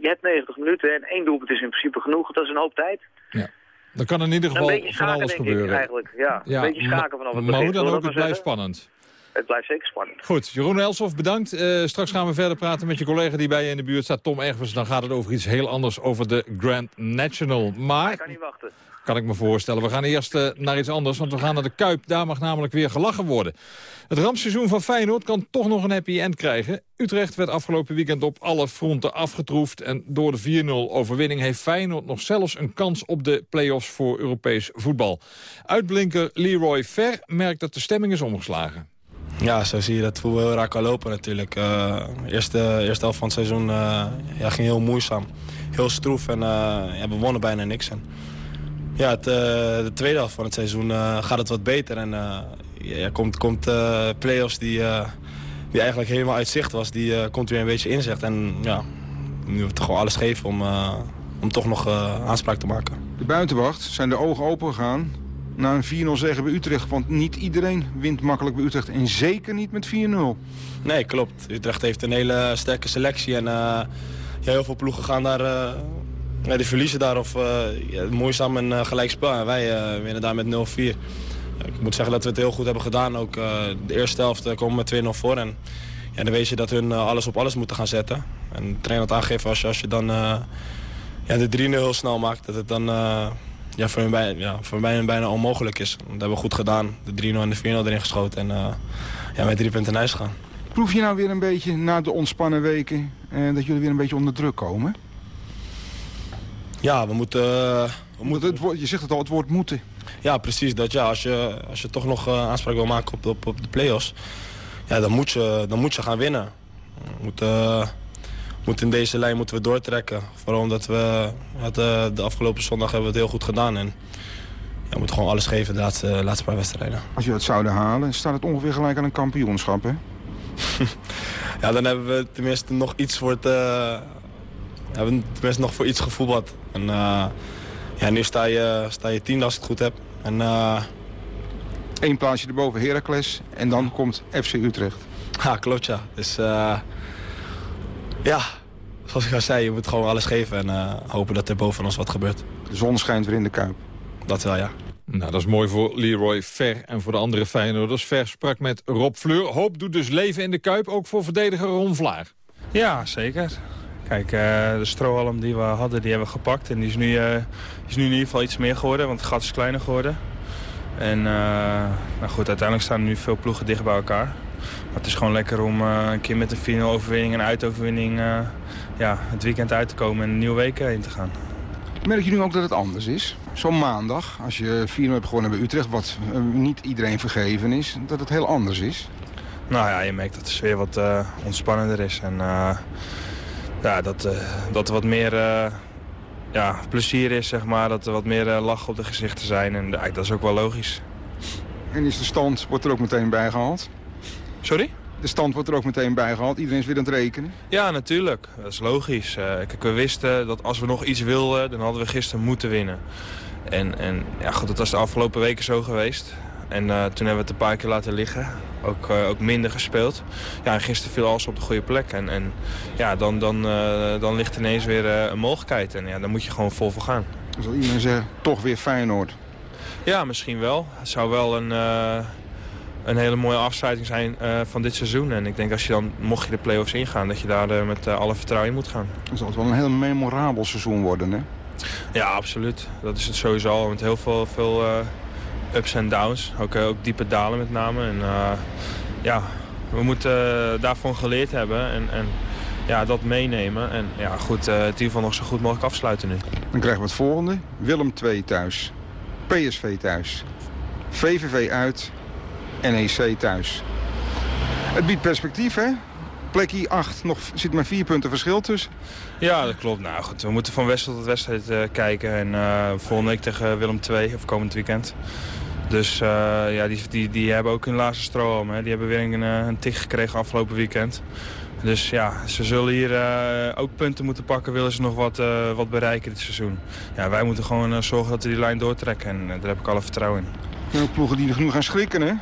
je hebt 90 minuten en één doelpunt is in principe genoeg, dat is een hoop tijd. Dan kan in ieder Een geval beetje van schaken, alles gebeuren. eigenlijk, ja. Een beetje schaken vanaf het maar begin. hoe dan ook, het blijft spannend. Het blijft zeker spannend. Goed, Jeroen Elsof, bedankt. Eh, straks gaan we verder praten met je collega die bij je in de buurt staat, Tom Ergens. Dan gaat het over iets heel anders, over de Grand National. Maar, Ik kan niet wachten. kan ik me voorstellen, we gaan eerst eh, naar iets anders, want we gaan naar de Kuip. Daar mag namelijk weer gelachen worden. Het rampseizoen van Feyenoord kan toch nog een happy end krijgen. Utrecht werd afgelopen weekend op alle fronten afgetroefd. En door de 4-0 overwinning heeft Feyenoord nog zelfs een kans op de play-offs voor Europees voetbal. Uitblinker Leroy Ver merkt dat de stemming is omgeslagen. Ja, zo zie je dat voetbal heel raar kan lopen natuurlijk. Eh eerste, eerste helft van het seizoen eh, ja, ging heel moeizaam. Heel stroef en eh, we wonnen bijna niks. En, ja, het, de tweede helft van het seizoen gaat het wat beter. En ja, komt, komt play-offs die, die eigenlijk helemaal uit zicht was, die komt weer een beetje inzicht. En ja, nu we toch gewoon alles geven om, om toch nog aanspraak te maken. De buitenwacht zijn de ogen open gegaan na een 4-0 zeggen bij Utrecht. Want niet iedereen wint makkelijk bij Utrecht. En zeker niet met 4-0. Nee, klopt. Utrecht heeft een hele sterke selectie. En eh, ja, heel veel ploegen gaan daar... eh, die verliezen daar of uh, ja, moeizaam een uh, gelijkspel. En wij winnen daar met 0-4. Ik moet zeggen dat we het heel goed hebben gedaan. Ook de eerste helft komen we met 2-0 voor. En ja, dan weet je dat hun alles op alles moeten gaan zetten. En de trainer had aangegeven als je, als je dan ja, de 3-0 heel snel maakt... dat het dan ja, voor, hun bij, ja, voor mij bijna onmogelijk is. Dat hebben we goed gedaan. De 3-0 en de 4-0 erin geschoten. En ja, met drie punten naar huis gaan. Proef je nou weer een beetje na de ontspannen weken... dat jullie weer een beetje onder druk komen? Ja, we moeten... Uh, we moeten het woord, je zegt het al, het woord moeten. Ja, precies. Dat, ja, als, je, als je toch nog uh, aanspraak wil maken op, op, op de play-offs... Ja, dan, moet je, dan moet je gaan winnen. We moeten, uh, in deze lijn moeten we doortrekken. Vooral omdat we het, de afgelopen zondag hebben we het heel goed gedaan. En ja, we moeten gewoon alles geven de laatste, laatste paar wedstrijden. Als je dat zouden halen, staat het ongeveer gelijk aan een kampioenschap, hè? ja, dan hebben we tenminste nog iets voor het we hebben tenminste nog voor iets gevoetbald. En uh, ja, nu sta je, sta je tiende als ik het goed heb. En, uh... Eén plaatsje erboven Heracles en dan komt FC Utrecht. Ja, klopt ja. Dus uh, ja, zoals ik al zei, je moet gewoon alles geven en hopen dat er boven ons wat gebeurt. De zon schijnt weer in de Kuip. Dat wel, ja. Nou, dat is mooi voor Leroy Ver en voor de andere Feyenoorders. Ver sprak met Rob Fleur. Hoop doet dus leven in de Kuip, ook voor verdediger Ron Vlaar. Ja, zeker. Kijk, uh, de strohalm die we hadden, die hebben we gepakt. En die is nu, uh, is nu in ieder geval iets meer geworden, want het gat is kleiner geworden. En uh, nou goed, uiteindelijk staan er nu veel ploegen dicht bij elkaar. Maar het is gewoon lekker om een keer met een 4-0 overwinning en uitoverwinning ja, het weekend uit te komen en een nieuwe week in te gaan. Merk je nu ook dat het anders is? Zo'n maandag, als je 4-0 hebt gewonnen bij Utrecht, wat niet iedereen vergeven is, dat het heel anders is? Nou ja, je merkt dat de sfeer wat ontspannender is. En, ja, dat, uh, dat er wat meer ja, plezier is, zeg maar. Dat er wat meer lach op de gezichten zijn. En dat is ook wel logisch. En is de stand, wordt er ook meteen bijgehaald? Sorry? De stand wordt er ook meteen bijgehaald. Iedereen is weer aan het rekenen. Ja, natuurlijk. Dat is logisch. kijk, we wisten dat als we nog iets wilden, dan hadden we gisteren moeten winnen. En, en ja, goed, dat was de afgelopen weken zo geweest. En eh, toen hebben we het een paar keer laten liggen. Ook, eh, ook minder gespeeld. Ja, en gisteren viel alles op de goede plek. En, en ja, dan, dan, eh, dan ligt ineens weer een mogelijkheid. En ja, dan moet je gewoon vol voor gaan. Zal iemand zeggen, toch weer Feyenoord? Ja, misschien wel. Het zou wel een, een hele mooie afsluiting zijn van dit seizoen. En ik denk als je dan, mocht je de play-offs ingaan, dat je daar met alle vertrouwen in moet gaan. Het zal wel een heel memorabel seizoen worden, hè? Ja, absoluut. Dat is het sowieso al. Met heel veel, veel ups en downs. Ook, ook diepe dalen met name. En, ja, we moeten daarvan geleerd hebben. En, en ja, dat meenemen. En ja, goed, het in ieder geval nog zo goed mogelijk afsluiten nu. Dan krijgen we het volgende. Willem 2 thuis. PSV thuis. VVV uit. NEC thuis. Het biedt perspectief, hè? Plekje 8, nog zit maar vier punten verschil tussen. Ja, dat klopt. Nou goed, we moeten van wedstrijd tot wedstrijd uh, kijken. En uh, volgende week tegen Willem II, of komend weekend. Dus uh, ja, die, die, die hebben ook hun laatste stroom. Hè. Die hebben weer een, een tik gekregen afgelopen weekend. Dus ja, ze zullen hier ook punten moeten pakken, willen ze nog wat, wat bereiken dit seizoen. Ja, wij moeten gewoon zorgen dat we die lijn doortrekken en daar heb ik alle vertrouwen in. Er zijn ploegen die nu gaan schrikken, hè?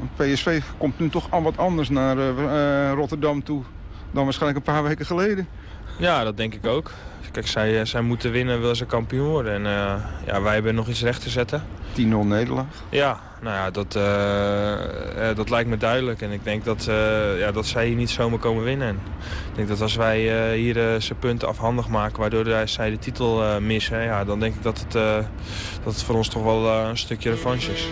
Want PSV komt nu toch al wat anders naar uh, Rotterdam toe dan waarschijnlijk een paar weken geleden. Ja, dat denk ik ook. Kijk, zij, zij moeten winnen, willen ze kampioen worden. En uh, ja, wij hebben nog iets recht te zetten. 10-0 nederlaag? Ja, nou ja, dat, uh, dat lijkt me duidelijk. En ik denk dat, ja, dat zij hier niet zomaar komen winnen. En ik denk dat als wij hier zijn punten afhandig maken... waardoor zij de titel missen... Ja, dan denk ik dat het, dat het voor ons toch wel een stukje revanche is.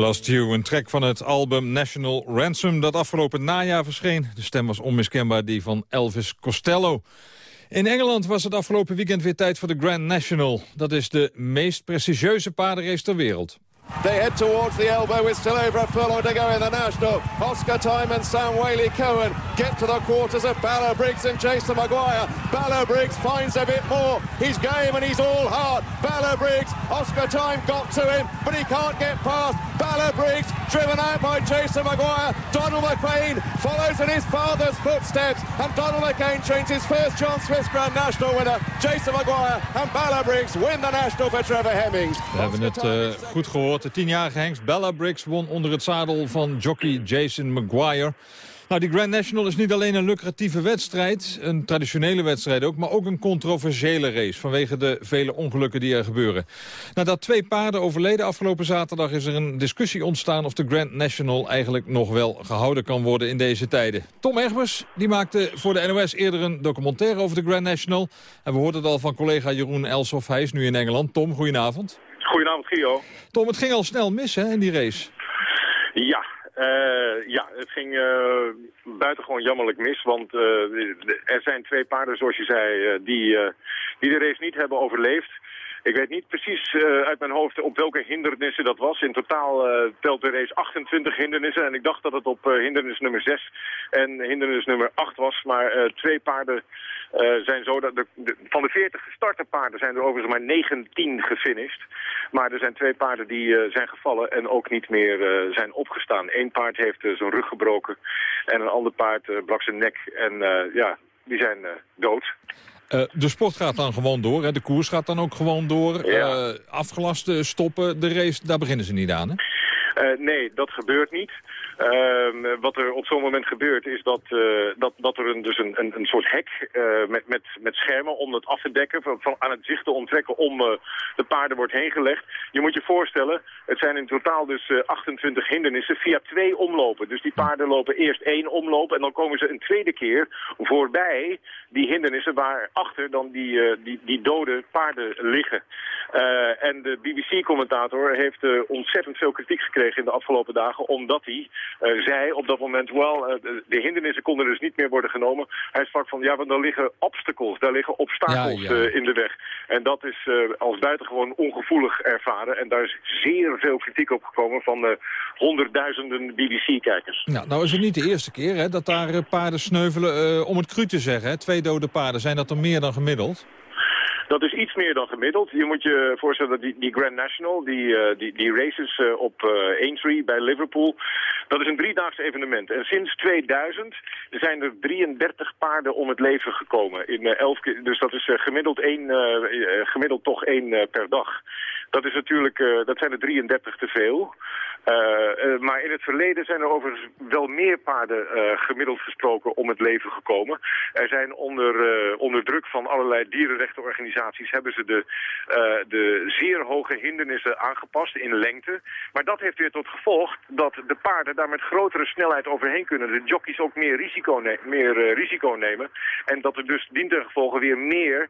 I Lost You, een track van het album National Ransom... dat afgelopen najaar verscheen. De stem was onmiskenbaar die van Elvis Costello. In Engeland was het afgelopen weekend weer tijd voor de Grand National. Dat is de meest prestigieuze paardenrace ter wereld. They head towards the elbow with still over a furlong to go in the national. Oscar Time and Sam Whaley Cohen get to the quarters of Balla Briggs and Jason Maguire. Balla Briggs finds a bit more. He's game and he's all heart. Balla Briggs, Oscar Time got to him, but he can't get past. Balla Briggs, driven out by Jason Maguire. Donald McLean follows in his father's footsteps, and Donald McCain trains his first John Smith Grand National winner. Jason Maguire and Balla Briggs win the national for Trevor Hemmings. We hebben het eh, goed gehoord. De tienjarige Hengst Bella Briggs won onder het zadel van jockey Jason Maguire. Nou, die Grand National is niet alleen een lucratieve wedstrijd, een traditionele wedstrijd ook, maar ook een controversiële race vanwege de vele ongelukken die er gebeuren. Nadat twee paarden overleden afgelopen zaterdag is er een discussie ontstaan of de Grand National eigenlijk nog wel gehouden kan worden in deze tijden. Tom Egbers die maakte voor de NOS eerder een documentaire over de Grand National. En we hoorden het al van collega Jeroen Elsof, hij is nu in Engeland. Tom, goedenavond. Goedenavond, Gio. Tom, het ging al snel mis hè, in die race. Ja, eh, ja, het ging uh, buitengewoon jammerlijk mis, want uh, er zijn twee paarden, zoals je zei, die, die de race niet hebben overleefd. Ik weet niet precies uh, uit mijn hoofd op welke hindernissen dat was. In totaal uh, telt de race 28 hindernissen. En ik dacht dat het op uh, hindernis nummer 6 en hindernis nummer 8 was. Maar twee paarden zijn zo... Dat de, van de 40 gestarte paarden zijn er overigens maar 19 gefinished. Maar er zijn twee paarden die zijn gevallen en ook niet meer zijn opgestaan. Eén paard heeft zijn rug gebroken en een ander paard brak zijn nek. En ja, die zijn dood. Uh, de sport gaat dan gewoon door. Hè? De koers gaat dan ook gewoon door. Ja. Uh, afgelast, stoppen, de race, daar beginnen ze niet aan. Hè? Uh, nee, dat gebeurt niet. Uh, wat er op zo'n moment gebeurt is dat, uh, dat, dat er een, dus een, een, soort hek uh, met, met, met schermen om het af te dekken, van, aan het zicht te onttrekken om de paarden wordt heen gelegd. Je moet je voorstellen, het zijn in totaal dus 28 hindernissen via twee omlopen. Dus die paarden lopen eerst één omloop en dan komen ze een tweede keer voorbij die hindernissen waarachter dan die, die, die dode paarden liggen. en de BBC-commentator heeft ontzettend veel kritiek gekregen in de afgelopen dagen, omdat hij uh, zei op dat moment, wel, uh, de, de, hindernissen konden dus niet meer worden genomen. Hij sprak van, ja, want daar liggen obstacles, daar liggen obstakels ja, ja. Uh, in de weg. En dat is als buitengewoon ongevoelig ervaren. En daar is zeer veel kritiek op gekomen van honderdduizenden BBC-kijkers. Nou, nou is het niet de eerste keer hè, dat daar paarden sneuvelen, om het cru te zeggen. Hè? Twee dode paarden, zijn dat er meer dan gemiddeld? Dat is iets meer dan gemiddeld. Je moet je voorstellen dat die, die Grand National, die, uh, die, die races uh, op uh, Aintree bij Liverpool, dat is een driedaags evenement. En sinds 2000 zijn er 33 paarden om het leven gekomen. In, elf, dus dat is gemiddeld, één, gemiddeld toch één per dag. Dat, is natuurlijk, dat zijn er 33 te veel. Uh, uh, maar in het verleden zijn er overigens wel meer paarden gemiddeld gesproken om het leven gekomen. Er zijn onder, onder druk van allerlei dierenrechtenorganisaties hebben ze de, de zeer hoge hindernissen aangepast in lengte. Maar dat heeft weer tot gevolg dat de paarden daar met grotere snelheid overheen kunnen. De jockeys ook meer risico, meer, risico nemen. En dat er dus dientengevolge weer meer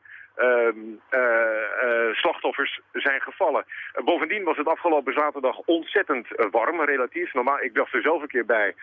slachtoffers zijn gevallen. bovendien was het afgelopen zaterdag ontzettend warm, relatief. Normaal, ik dacht er zelf een keer bij,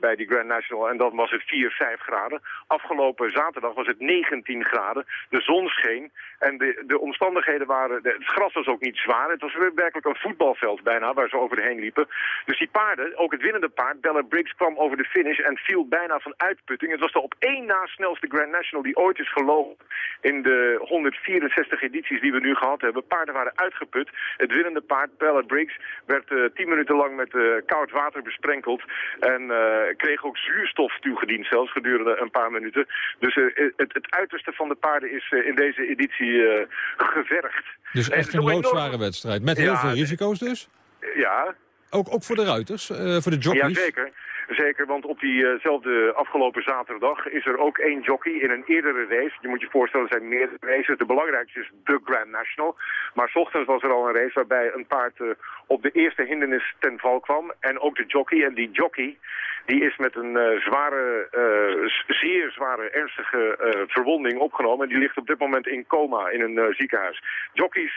bij die Grand National en dan was het 4, 5 graden. Afgelopen zaterdag was het 19 graden. De zon scheen en de, de omstandigheden waren... Het gras was ook niet zwaar. Het was werkelijk een voetbalveld bijna, waar ze over de heen liepen. Dus die paarden, ook het winnende paard, Bella Briggs, kwam over de finish en viel bijna van uitputting. Het was de op één na snelste Grand National die ooit is gelopen in de 164 edities die we nu gehad hebben. Paarden waren uitgeput. Het winnende paard, Bella Briggs, werd uh, 10 minuten lang met uh, koud water besprenkeld. En uh, kreeg ook zuurstof toegediend, zelfs gedurende een paar minuten. Dus het, het, uiterste van de paarden is in deze editie gevergd. Dus echt een loodzware wedstrijd. Met heel ja, veel risico's dus? Ja. Ook, ook voor de ruiters, voor de jockeys? Ja, zeker. Want op diezelfde afgelopen zaterdag is er ook één jockey in een eerdere race. Je moet je voorstellen, er zijn meerdere races. De belangrijkste is de Grand National. Maar s ochtends was er al een race waarbij een paard uh, op de eerste hindernis ten val kwam. En ook de jockey. En die jockey die is met een uh, zware, uh, zeer zware, ernstige uh, verwonding opgenomen. En die ligt op dit moment in coma in een ziekenhuis. Jockeys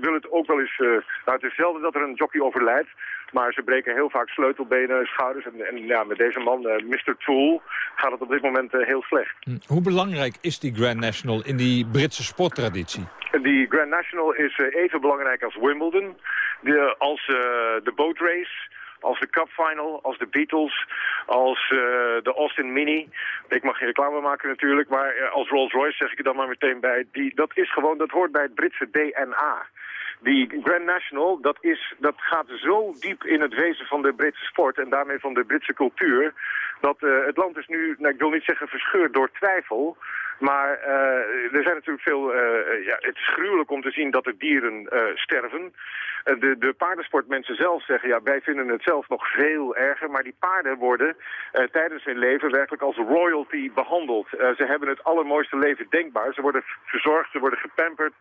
willen het ook wel eens... nou, het is zelden dat er een jockey overlijdt. Maar ze breken heel vaak sleutelbenen, schouders. En, en ja, met deze man, eh, Mr. Tool, gaat het op dit moment eh, heel slecht. Hm. Hoe belangrijk is die Grand National in die Britse sporttraditie? Die Grand National is eh, even belangrijk als Wimbledon, de, als eh, de boat race als de Cup Final, als de Beatles, als eh, de Austin Mini. Ik mag geen reclame maken natuurlijk, maar eh, als Rolls Royce zeg ik er dan maar meteen bij. Die, dat is gewoon, dat hoort bij het Britse DNA. Die Grand National, dat, is, dat gaat zo diep in het wezen van de Britse sport en daarmee van de Britse cultuur, dat eh, het land is nu, nou, ik wil niet zeggen verscheurd door twijfel, maar eh, er zijn natuurlijk veel, eh, ja, het is gruwelijk om te zien dat er dieren sterven. De, de paardensportmensen zelf zeggen, ja, wij vinden het zelf nog veel erger, maar die paarden worden tijdens hun leven werkelijk als royalty behandeld. Eh, ze hebben het allermooiste leven denkbaar. Ze worden verzorgd, ze worden gepamperd.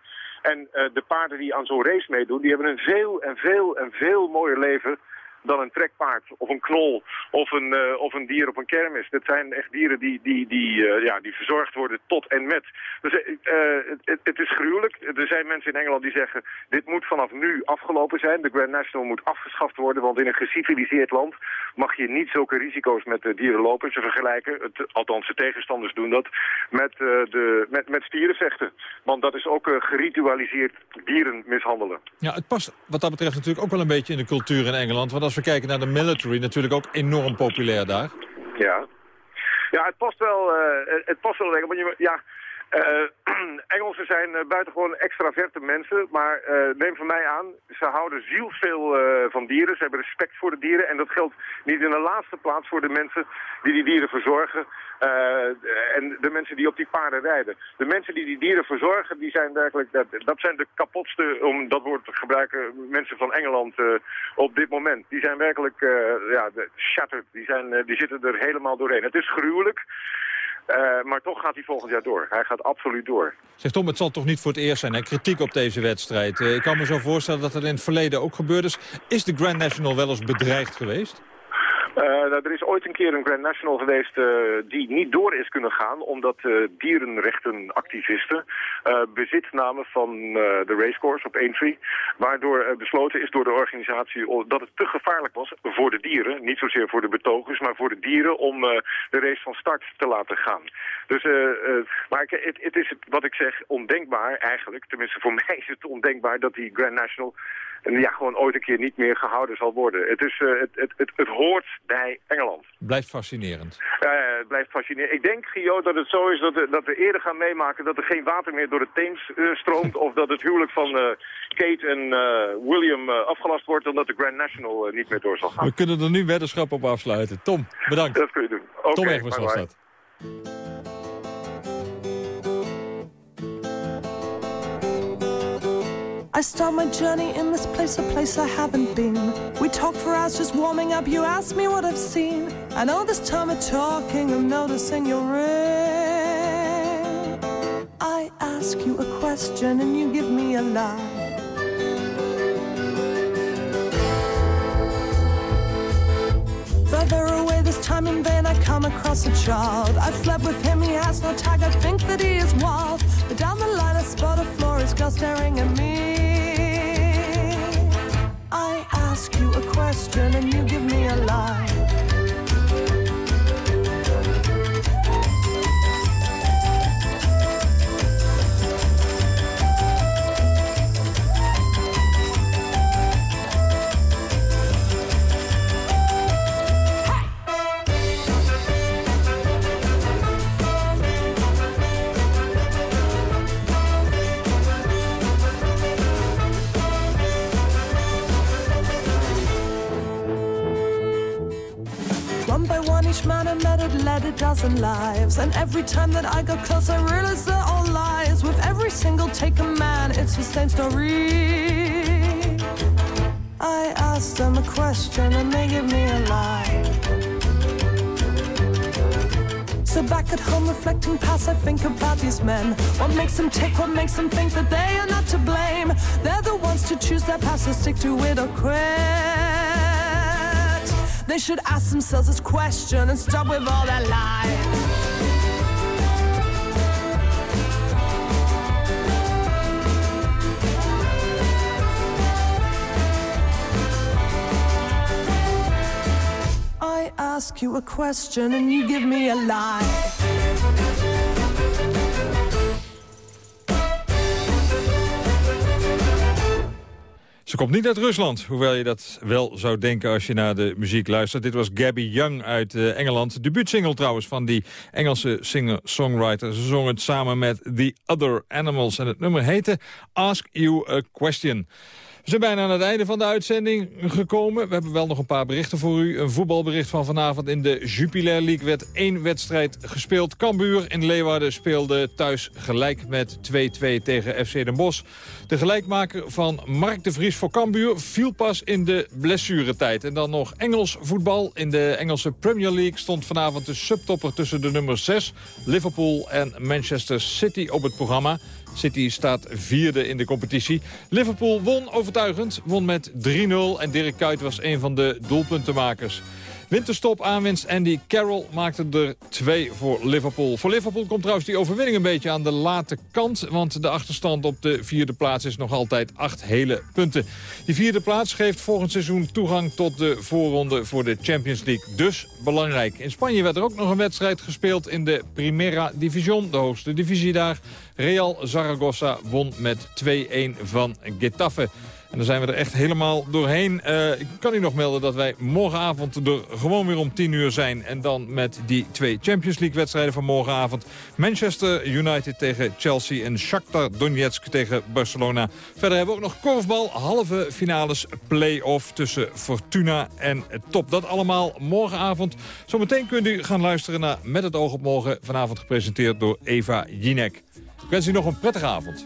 En eh, de paarden die aan zo'n race meedoen, die hebben een veel en veel en veel mooier leven dan een trekpaard of een knol of een, eh, of een dier op een kermis. Dat zijn echt dieren die, die, die, eh, ja, die verzorgd worden tot en met. Dus eh, eh, het, het is gruwelijk. Er zijn mensen in Engeland die zeggen, dit moet vanaf nu afgelopen zijn. De Grand National moet afgeschaft worden, want in een geciviliseerd land mag je niet zulke risico's met dieren lopen. Ze vergelijken, het, althans de tegenstanders doen dat, met, de, met, met stierenvechten. Want dat is ook geritualiseerd dieren mishandelen. Ja, het past wat dat betreft natuurlijk ook wel een beetje in de cultuur in Engeland. Want als kijken naar de military, natuurlijk ook enorm populair daar. Ja. Ja, het past wel, eh, het past wel lekker, want je, ja, Engelsen zijn eh, buitengewoon extraverte mensen, maar eh, neem van mij aan, ze houden zielsveel eh, van dieren, ze hebben respect voor de dieren en dat geldt niet in de laatste plaats voor de mensen die die dieren verzorgen eh, en de mensen die op die paarden rijden. De mensen die die dieren verzorgen, die zijn werkelijk, dat, dat zijn de kapotste, om dat woord te gebruiken, mensen van Engeland eh, op dit moment. Die zijn werkelijk, eh, ja, shattered, die, zijn, eh, die zitten er helemaal doorheen. Het is gruwelijk. Eh, maar toch gaat hij volgend jaar door. Hij gaat absoluut door. Zeg Tom, het zal toch niet voor het eerst zijn, hè? kritiek op deze wedstrijd. Eh, ik kan me zo voorstellen dat dat in het verleden ook gebeurd is. Is de Grand National wel eens bedreigd geweest? Eh, nou, er is ooit een keer een Grand National geweest eh, die niet door is kunnen gaan omdat eh, dierenrechtenactivisten bezit namen van de racecourse op Aintree. Waardoor besloten is door de organisatie dat het te gevaarlijk was voor de dieren. Niet zozeer voor de betogers, maar voor de dieren om de race van start te laten gaan. Dus, maar het, het is wat ik zeg ondenkbaar eigenlijk. Tenminste voor mij is het ondenkbaar dat die Grand National en ja, gewoon ooit een keer niet meer gehouden zal worden. Het, is, eh, het, het, het, het hoort bij Engeland. Blijft fascinerend. Eh, het blijft fascinerend. Ik denk, Gio, dat het zo is dat, we- dat we eerder gaan meemaken dat er geen water meer door de Theems eh, stroomt. of dat het huwelijk van eh, Kate en William afgelast wordt, dan dat de Grand National niet meer door zal gaan. We kunnen er nu weddenschap op afsluiten. Tom, bedankt. Dat kun je doen. Tom was dat. I start my journey in this place, a place I haven't been. We talk for hours just warming up. You ask me what I've seen. I know this time of talking, I'm noticing your ring. I ask you a question and you give me a lie. Further away this time in vain, I come across a child. I fled with him, he has no tag. I think that he is wild. But down the line, I spot a florist girl staring at me. I ask you a question and you give me a lie. Led a dozen lives. And every time that I got close, I realized they're all lies. With every single take a man, it's the same story. I asked them a question and they gave me a lie. So back at home, reflecting past, I think about these men. What makes them tick? What makes them think that they are not to blame? They're the ones to choose their path, so stick to it or quit. They should ask themselves this question and stop with all their lies. I ask you a question and you give me a lie. Ze komt niet uit Rusland, hoewel je dat wel zou denken als je naar de muziek luistert. Dit was Gabby Young uit uh, Engeland. Debuutsingle trouwens van die Engelse singer-songwriter. Ze zong het samen met The Other Animals. En het nummer heette Ask You a Question. We zijn bijna aan het einde van de uitzending gekomen. We hebben wel nog een paar berichten voor u. Een voetbalbericht van vanavond in de Jupiler League werd één wedstrijd gespeeld. Cambuur in Leeuwarden speelde thuis gelijk met 2-2 tegen FC Den Bosch. De gelijkmaker van Mark de Vries voor Cambuur viel pas in de blessuretijd. En dan nog Engels voetbal. In de Engelse Premier League stond vanavond de subtopper tussen de nummer 6... Liverpool en Manchester City op het programma. City staat vierde in de competitie. Liverpool won won met 3-0 en Dirk Kuyt was een van de doelpuntenmakers. Winterstop aanwinst Andy Carroll maakte er twee voor Liverpool. Voor Liverpool komt trouwens die overwinning een beetje aan de late kant. Want de achterstand op de vierde plaats is nog altijd acht hele punten. Die vierde plaats geeft volgend seizoen toegang tot de voorronde voor de Champions League. Dus belangrijk. In Spanje werd er ook nog een wedstrijd gespeeld in de Primera Division. De hoogste divisie daar. Real Zaragoza won met 2-1 van Getafe. En dan zijn we er echt helemaal doorheen. Uh, ik kan u nog melden dat wij morgenavond er gewoon weer om 10 uur zijn. En dan met die twee Champions League wedstrijden van morgenavond. Manchester United tegen Chelsea en Shakhtar Donetsk tegen Barcelona. Verder hebben we ook nog korfbal, halve finales play-off tussen Fortuna en Top. Dat allemaal morgenavond. Zometeen kunt u gaan luisteren naar Met het oog op morgen. Vanavond gepresenteerd door Eva Jinek. Ik wens u nog een prettige avond.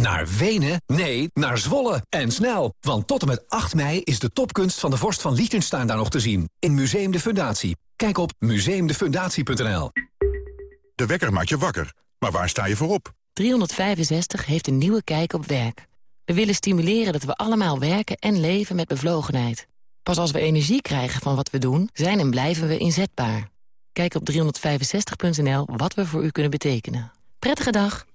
Naar Wenen? Nee, naar Zwolle. En snel, want tot en met 8 mei is de topkunst van de vorst van Liechtenstein daar nog te zien. In Museum de Fundatie. Kijk op museumdefundatie.nl. De wekker maakt je wakker. Maar waar sta je voor op? 365 heeft een nieuwe kijk op werk. We willen stimuleren dat we allemaal werken en leven met bevlogenheid. Pas als we energie krijgen van wat we doen, zijn en blijven we inzetbaar. Kijk op 365.nl wat we voor u kunnen betekenen. Prettige dag!